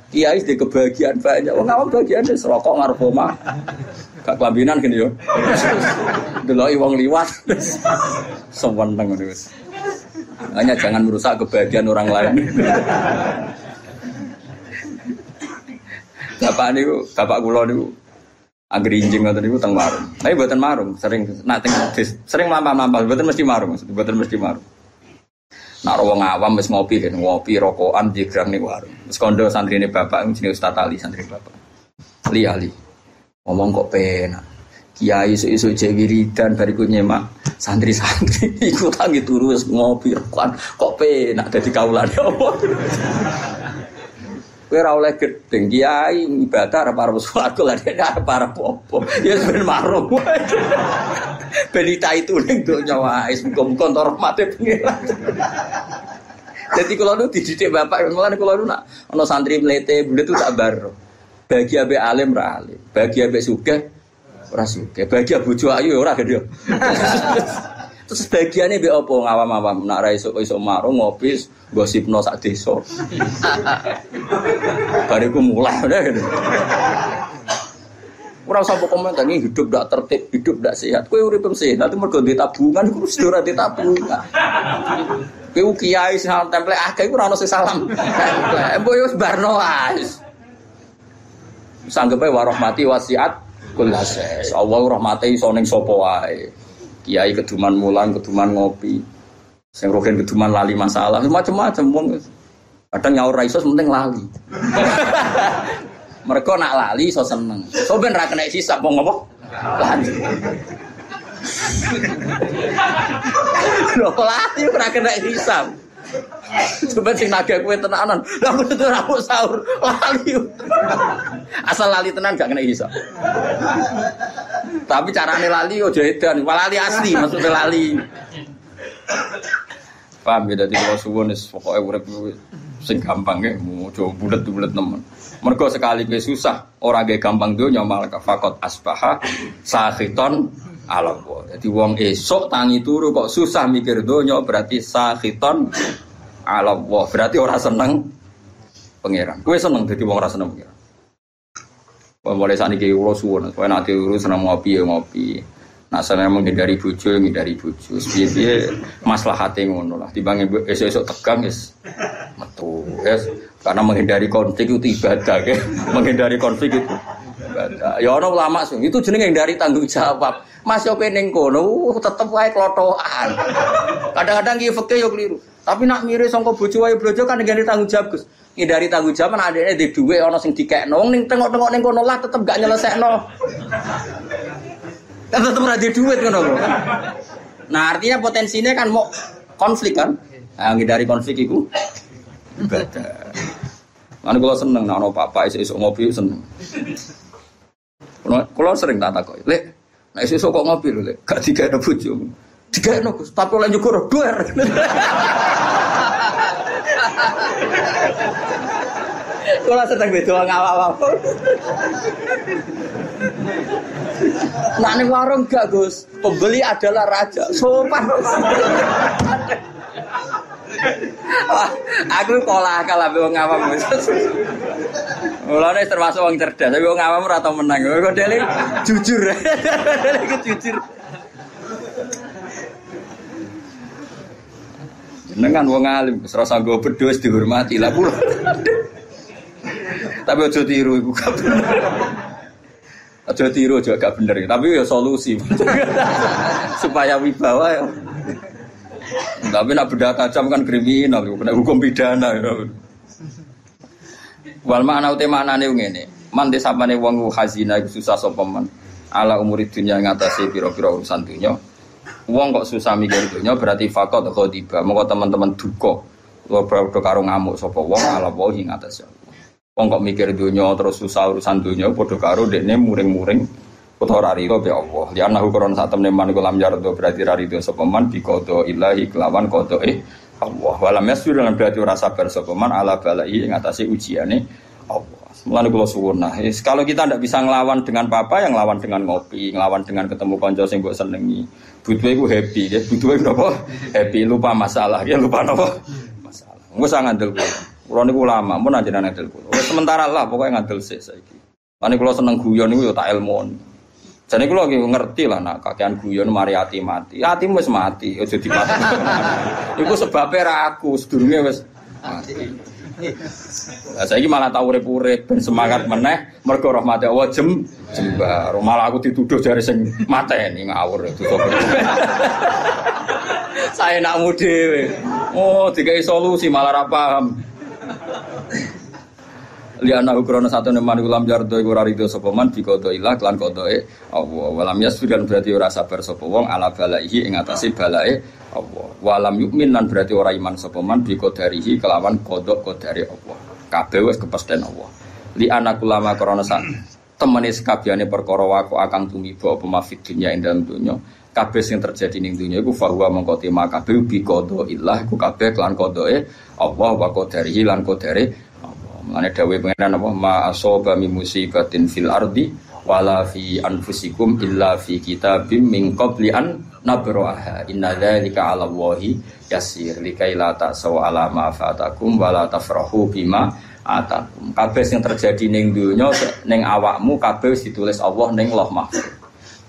Kiai di kebahagiaan banyak. Wong awam bagiane rokok ngarep omah. Gak kelambinan gini yo. Deloki wong liwat. Seweneng ngono wis. Hanya jangan merusak kebahagiaan orang lain. Bapak niku, bapak kula niku Angger injing ngoten niku teng marung. Tapi mboten marung, sering teng sering mampal-mampal, mboten mesti marung, mboten mesti marung. Nak wong awam wis ngopi kan, ngopi rokokan jigrang ning warung. Wis kondo santrine bapak jenenge Ustaz Ali santri bapak. Ali Ali. Ngomong kok penak. Kiai isu-isu cek wiridan bariku nyemak santri-santri ikut tangi turu ngopi rokokan kok penak dadi kaulane apa. Kowe ora oleh gedeng kiai ibadah arep arep swarga lah nek arep arep apa. Ya ben marung. Belita itu ning donya wae muga-muga entar rahmate. Jadi kalau nu dididik bapak, mulane kalau nu nak ono santri melete, bunda itu tak baro. Bagi abe alim ra alim, bagi abe sugih ora sugih, bagi bojo ayu ora gede. Terus bagiannya be opo ngawam-awam nak ra iso iso marung ngopi gosipno sak desa. Bariku mulai gitu. Ora usah komentar ini hidup ndak tertib, hidup ndak sehat. Kowe urip sehat itu mergo di tabungan iku wis ora di tabungan. Kowe kiai sing temple akeh ono sing salam. Embo yo barno wis. Sanggepe warahmati wasiat kullases. Allah rahmati iso ning sapa wae. Kiai keduman mulang, keduman ngopi. Sing rogen keduman lali masalah, macam-macam wong. Kadang nyaur ra penting lali. Mereka nak lali so seneng. So ben ra kena hisab wong? Lali. Lho lali ora kena hisab. Coba sing naga kue tenanan, lah aku tuh aku sahur lali. Asal lali tenan gak kena hisab. Tapi carane lali ojo edan, lali asli maksudnya lali. Paham ya dadi kalau suwun wis pokoke urip sing gampang ya, mau coba bulet-bulet temen. Mergo sekali kowe susah, ora ge gampang donya malah fakot asbaha sahiton ala wa. Jadi wong esok tangi turu kok susah mikir donya berarti sahiton ala wa. Berarti ora seneng pangeran. Kowe seneng dadi wong ora seneng pangeran. Mulai saat ini kula suwun, supaya nanti urus seneng ngopi ya ngopi. Nah, saya menghindari bujo, menghindari bujo. Sebiye masalah hati ngono lah. Timbang esok-esok tegang, yes. Metu, yes. Karena menghindari konflik itu ibadah, ya. menghindari konflik itu. ibadah. Ya ono ulama sing itu jenenge dari tanggung jawab. Mas yo ning kono uh, tetep wae klotokan. Kadang-kadang ki fikih yo keliru. Tapi nak mirip sangka bojo wae brojo kan ngene tanggung jawab, Gus. Ngindari tanggung jawab kan adekne di dhuwit ana sing dikekno ning tengok-tengok ning kono lah tetep gak nyelesekno. Kan tetep ora di dhuwit ngono kok. Nah, artinya potensinya kan mau konflik kan? Nah, ngindari konflik itu ibadah. Mana kalau seneng, nah no papa isu isu ngopi seneng. Kalau sering tak takut, lek, nah isu isu kok ngopi lek, gak tiga ada bujuk. Tiga no, tapi oleh nyukur dua. Kalau sedang beda ngawak-ngawak. Nah ini warung gak Gus, pembeli adalah raja, sopan. Aku pola akal abe wong awam. Mulane termasuk wong cerdas, tapi wong awam ora tau menang. Kok dele jujur. Dele jujur. Jenengan wong alim, wis rasa nggo bedhos dihormati lah kula. Tapi aja tiru iku gak bener. Aja tiru aja gak bener, tapi ya solusi. Supaya wibawa ya. Tapi nak beda tajam kan kriminal, kena hukum pidana. Ya. Wal makna uti maknane ngene. Man desapane wong hazina iku susah sapa man. Ala umur dunya ngatasi pira-pira urusan dunya. Wong kok susah mikir dunia berarti fakot khodiba. Monggo teman-teman duka. Lo berdoa karo ngamuk sapa wong ala wahi ngatas Wong kok mikir dunia terus susah urusan dunia padha karo dekne muring-muring utawa rari be Allah. Li anahu koron sak temne man lam yardo berarti rari itu sapa man bi qada ilahi kelawan qada eh Allah. Walam yasir dengan berarti ora sabar sapa man ala balai atase ujiane Allah. Mulane kula suwun nah, kalau kita tidak bisa ngelawan dengan papa yang ngelawan dengan ngopi, ngelawan dengan ketemu kanca sing mbok senengi. Butuh iku happy, ya butuh iku napa? Happy lupa masalah, ya lupa napa? Masalah. Wis ngandel kula. Kula niku ulama, mun anjenengan ngandel kula. Sementara lah pokoknya ngandel sik saiki. Lan kula seneng guyon niku ya tak ilmu. Jadi kula lagi ngerti lah nak kakean guyon mari hati mati. Hati wis mati, aja dipati. Iku sebabnya ra aku, sedurunge wis mati. Nah, saya malah tahu urip-urip ben semangat meneh mergo rahmat Allah jem jembar. Malah aku dituduh dari sing mateni ngawur itu. saya nak dhewe. Oh, dikai solusi malah ra paham. Liana ukrono satu neman ulam jardo iku ora rido sapa man bi qada ilah lan qadae Allah. Walam yasfiran berarti ora sabar sapa wong ala balaihi ing atase balae Allah. Walam yukmin lan berarti ora iman sapa man bi qadarihi kelawan qada qadare Allah. Kabeh wis kepesten Allah. Li anak ulama krana sak temene sekabehane perkara waku akan tumiba apa mafid dunya ing dalam dunya. Kabeh sing terjadi ning dunya iku fahuwa mengko tema kabeh bi qada ilah iku kabeh kelan qadae Allah wa qadarihi lan qadare Mengenai dawe pengenan apa? Ma asoba mi musibatin fil ardi wala fi anfusikum illa fi kitabim min qabli an nabraha. Inna dzalika 'ala Allahi yasir. Likai la ta'saw 'ala ma fatakum wala tafrahu bima atakum. Kabeh sing terjadi ning donya ning awakmu kabeh ditulis Allah ning Loh Mahfuz.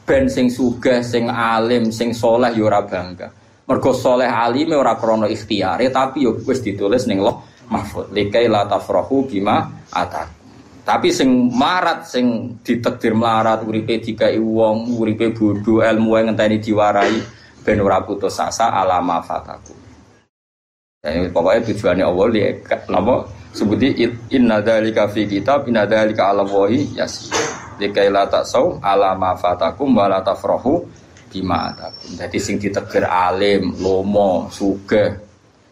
Ben sing sugih sing alim sing soleh ya ora bangga. Mergo soleh alime ora krana ikhtiyare tapi yo wis ditulis ning Loh mahfud. Likai la tafrahu bima atak tapi sing marat sing ditekdir melarat uripe dikai wong uripe bodho ilmu yang ngenteni diwarai ben ora putus asa alama fataku. Ya, pokoknya tujuannya Allah li napa? Sebuti inna dzalika fi kitab inna dzalika ala wahi yas likai la taksau alama fatakum wa la tafrahu bima atakum. Jadi sing ditekdir alim lomo sugih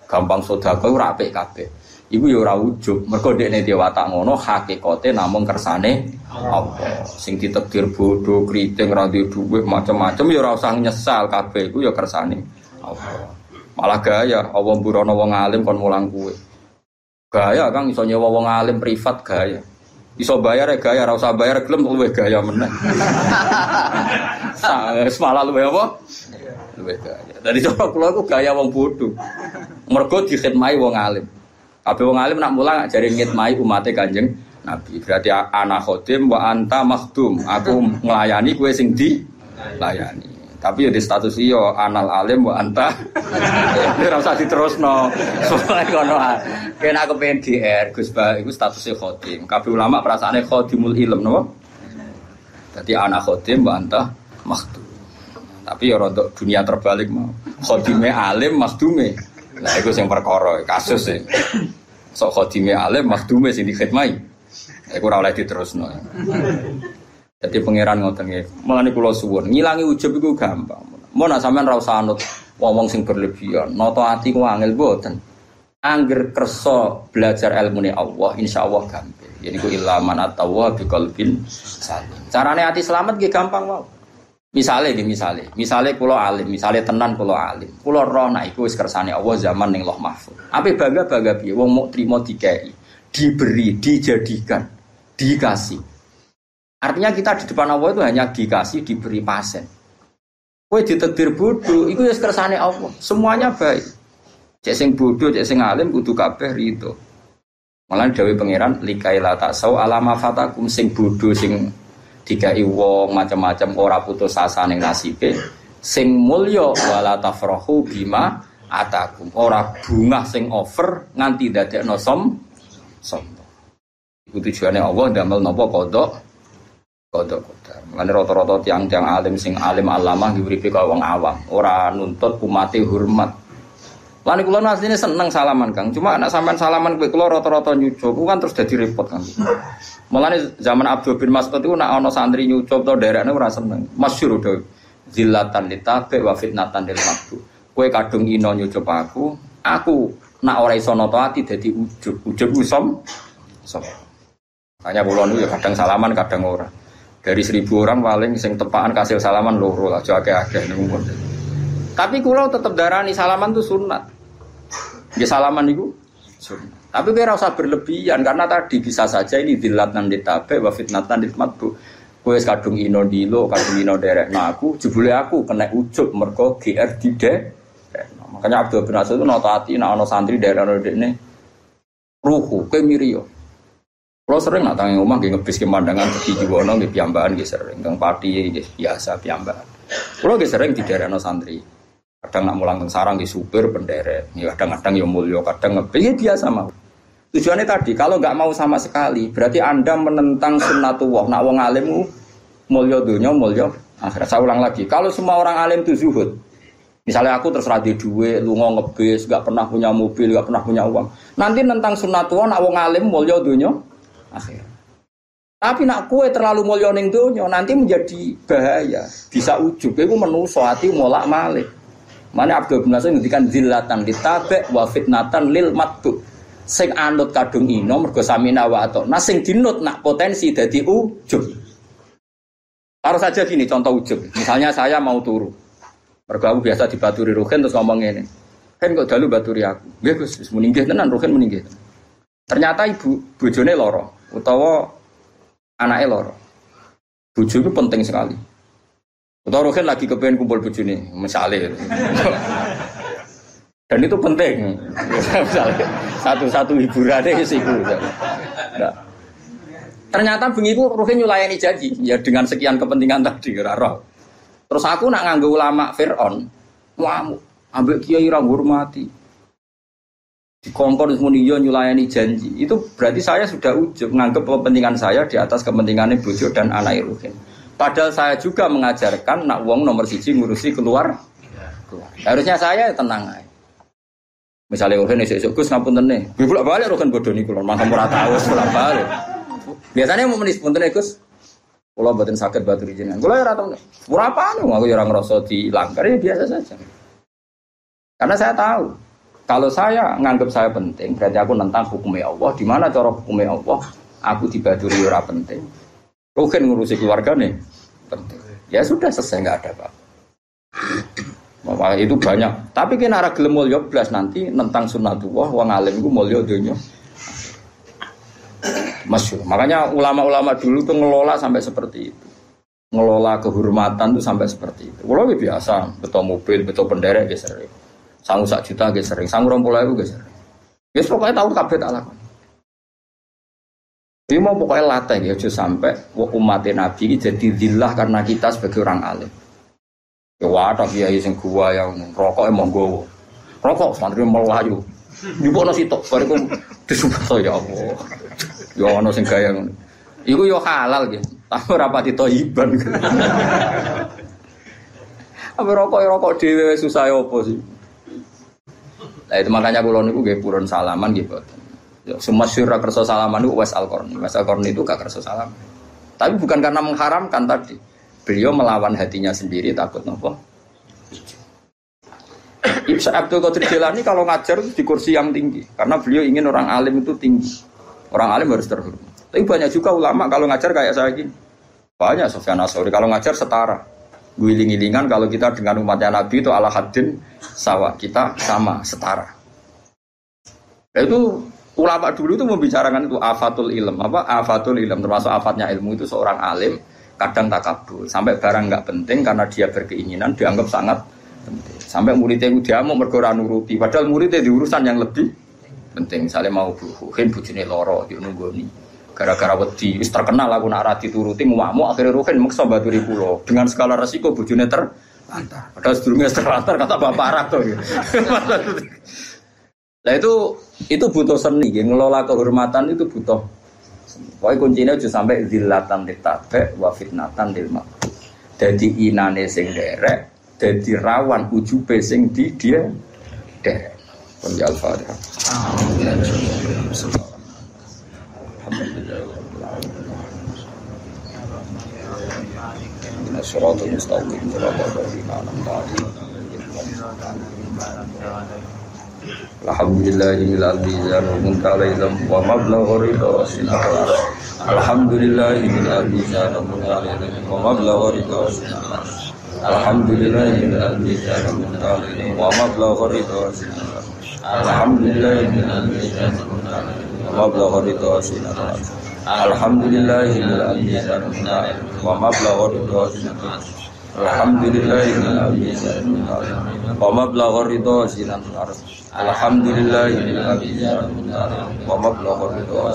gampang sedekah ora apik kabeh Iku ya ora ujug, mergo dekne dhewe watak ngono hakikate namung kersane Allah. Sing ditakdir bodoh, kriting, ra duwe dhuwit, macam-macam ya ora usah nyesal kabeh iku ya kersane Allah. Malah gaya Allah mburono wong alim kon mulang kuwe. Gaya Kang iso nyewa wong alim privat gaya. Iso bayar ya gaya, ora usah bayar gelem luwih gaya meneh. Semalah luwih apa? Luwih gaya. Dari coba kula ku gaya wong bodoh. Mergo dikhidmati wong alim. Kabeh wong alim nak mulang jare ngitmai umate Kanjeng Nabi. Berarti ana khodim wa anta makhdum. Aku nglayani kue sing di layani. Tapi ya di status iyo anal alim wa anta. Ini ora usah diterusno. Soale kono kena aku pengen GR Gus Ba iku statusnya khodim. Kabeh ulama perasaane khodimul ilm napa? Jadi anak khodim bantah makhdum. Tapi ya untuk dunia terbalik mau. Khodime alim makhdume. Nah itu yang perkara kasus sih. Sok khodime alim makhdume sing dikhidmai. Iku ora oleh diterusno. Jadi pangeran ngoten nggih. Mulane kula suwun, ngilangi ujub iku gampang. Mau nak sampean ra usah anut wong sing berlebihan. Nata ati ku angel boten. Angger kersa belajar ilmu ni Allah, insya Allah gampang. Jadi ku ilaman atawa bi qalbin salim. Carane hati selamat nggih gampang wae. Misale nggih misale, misale kula alim, misale tenan kula alim. Kula roh nek iku kersane Allah zaman ning Loh Mahfuz. Ape bangga-bangga piye wong mau trimo dikei, diberi, dijadikan, dikasih. Artinya kita di depan Allah itu hanya dikasih, diberi pasen. Kue ditetir bodoh, itu ya kersane Allah. Semuanya baik. Cek sing bodoh, cek sing alim, kudu kabeh itu. Malah Dewi Pangeran likai tak sau alama fatakum sing bodoh sing tiga wong macam-macam ora putus asa ning nasibe. Sing mulya wala tafrahu bima atakum. Ora bunga sing over nganti dadekno som som. Iku tujuane Allah damel napa kodok? Kodok kodok Mulane rata-rata tiang-tiang alim sing alim alama nguripe kaya wong awam. Ora nuntut umate hormat Lan kula asline seneng salaman Kang. Cuma anak sampean salaman kowe kula rata-rata nyucup kan terus dadi repot kan. Mulane zaman Abdul bin Mas'ud itu nak ana santri nyucup to derekne ora seneng. Masyhur do. Zillatan litabe wa fitnatan lil maqbu. Kowe kadung ino nyucup aku, aku nak ora iso nata ati dadi ujub. Ujub ku som. Som. Hanya kula ya kadang salaman kadang ora. Dari seribu orang paling sing tepaan kasih salaman loro lah, aja akeh-akeh Tapi kulo tetap darani salaman tuh sunat. Ya salaman itu sunnah. Tapi kira usah berlebihan karena tadi bisa saja ini dilatan ditabe wa fitnatan ditmatbu. Kue kadung ino dilo, kadung ino derek nah aku, jebule aku kena ujub mergo GR di. Makanya Abdul bin Asad itu nota hati, nah ono santri daerah ono ini ruhu, kue mirio. Kalau sering nak tangi rumah, gak ngebis kemandangan di Jiwono, gak piambaan, gak sering, gak pati, gak biasa piambaan. Kalau gak sering di daerah santri. Kadang nak mulang sarang di supir penderet, ya kadang-kadang ya mulio, kadang ngebel, ya biasa mau. Tujuannya tadi, kalau nggak mau sama sekali, berarti anda menentang sunnatullah. Nak wong alimmu mulio dunia, mulio akhirat. Saya ulang lagi, kalau semua orang alim itu zuhud, misalnya aku terserah di duit, lu ngebis, nggak pernah punya mobil, nggak pernah punya uang. Nanti nentang sunnatullah, nak wong alim mulio dunia, akhirat. Tapi nak kue terlalu mulio ning dunia, nanti menjadi bahaya, bisa ujub. Itu menuso hati molak malik. Mana Abdul bin Nasir ngendikan zillatan ditabe wa fitnatan lil matbu. Sing anut kadung ino mergo samina wa atau. Nah sing dinut nak potensi dadi ujub. Taruh saja gini contoh ujub. Misalnya saya mau turu. Mergo aku biasa dibaturi Ruhin terus ngomong ini. Kan kok dalu baturi aku. Nggih Gus, wis meninggih tenan Ruhin meninggih. Ternyata ibu bojone loro utawa anaknya loro. Bojo itu penting sekali. Atau Rohin lagi kepengen kumpul nih, misalnya. Dan itu penting. misalnya satu-satu hiburannya sih nah. Ternyata bengiku Rohin nyulayani janji ya dengan sekian kepentingan tadi raro. Terus aku nak nganggu ulama Fir'aun, mau ambil kiai orang hormati. Di kompor semuanya nyulayani janji. Itu berarti saya sudah ujub menganggap kepentingan saya di atas kepentingannya bojo dan anak Rohin. Padahal saya juga mengajarkan nak wong nomor siji ngurusi keluar. keluar. Harusnya saya tenang aja. Misalnya Rohin esok Gus ngapun tene. Gue bolak balik Rohin bodoh nih kulon. Mangka murah tahu bolak balik. Biasanya mau menis pun tene Gus. Kalau batin sakit batu jenengan. Ya rata berapa nih? Aku jarang ya ngerasa di langgar ya biasa saja. Karena saya tahu kalau saya nganggap saya penting, berarti aku nentang hukumnya Allah. Di mana cara hukumnya Allah? Aku dibaduri ora penting. Rugen ngurusi keluarga nih penting. Ya sudah selesai nggak ada apa-apa. itu banyak. Tapi kena arah gelem mulya blas nanti tentang sunnatullah wong alim iku mulya donya. Masyur. Makanya ulama-ulama dulu tuh ngelola sampai seperti itu. Ngelola kehormatan tuh sampai seperti itu. Kalau biasa, betul mobil, betul penderek gak sering. Sanggup sak juta gak sering, sanggup rompol itu sering. Ya pokoknya tahu kabeh tak lakukan. Ini mau pokoknya latih ya, sampai umat Nabi jadi dillah karena kita sebagai orang alim. Ya wadah kiai sing gua yang rokok emang gua. Rokok santri melayu. Nyumpuk nasi tok, bariku disumpah ya Allah. Ya ono sing gaya ngono. Iku yo halal gitu. Tapi rapati toyiban. Apa rokok rokok dewe susah ya apa sih? Nah itu makanya kulo niku nggih purun salaman gitu. Ya, semua syurah kerso salaman itu Wes Al-Qarni. Al-Qarni itu gak kerso salaman. Tapi bukan karena mengharamkan tadi. Beliau melawan hatinya sendiri takut nopo. Ibsa Abdul Qadir Jilani kalau ngajar di kursi yang tinggi karena beliau ingin orang alim itu tinggi. Orang alim harus terhormat. Tapi banyak juga ulama kalau ngajar kayak saya gini. Banyak Sofyan Asori kalau ngajar setara. Guling-gilingan kalau kita dengan umatnya Nabi itu ala hadin sawah kita sama setara. Itu ulama dulu itu membicarakan itu afatul ilm. Apa? Afatul ilm termasuk afatnya ilmu itu seorang alim kadang takabur. Sampai barang nggak penting karena dia berkeinginan dianggap sangat penting. Sampai muridnya itu dia mau mergora nuruti. Padahal muridnya di urusan yang lebih penting. Misalnya mau buhin bujune loro di nunggu nih gara-gara wedi wis terkenal aku nak rati turuti mau akhirnya ruhin maksa baturi pulau dengan skala resiko bujune ter antar. Padahal terlantar kata bapak rato gitu. Nah itu itu butuh seni, ngelola kehormatan itu butuh Pokoknya kuncinya juga sampai zilatan ditabe wa fitnatan lil Jadi inane sing derek, jadi rawan ujube sing di dia derek. Penjal Fatihah. Nasratul mustaqim, Alhamdulillahil azizan muntal ilm wa mablagh ridha sinar. Alhamdulillahil azizan muntal ilm wa mablagh ridha sinar. Alhamdulillahil azizan muntal ilm wa mablagh ridha sinar. Alhamdulillahil azizan muntal ilm wa mablagh ridha sinar. Alhamdulillahil azizan muntal ilm wa mablagh ridha sinar. Alhamdulillahil azizan muntal ilm wa mablagh ridha sinar. Alhamdulillah wa mablagh ridha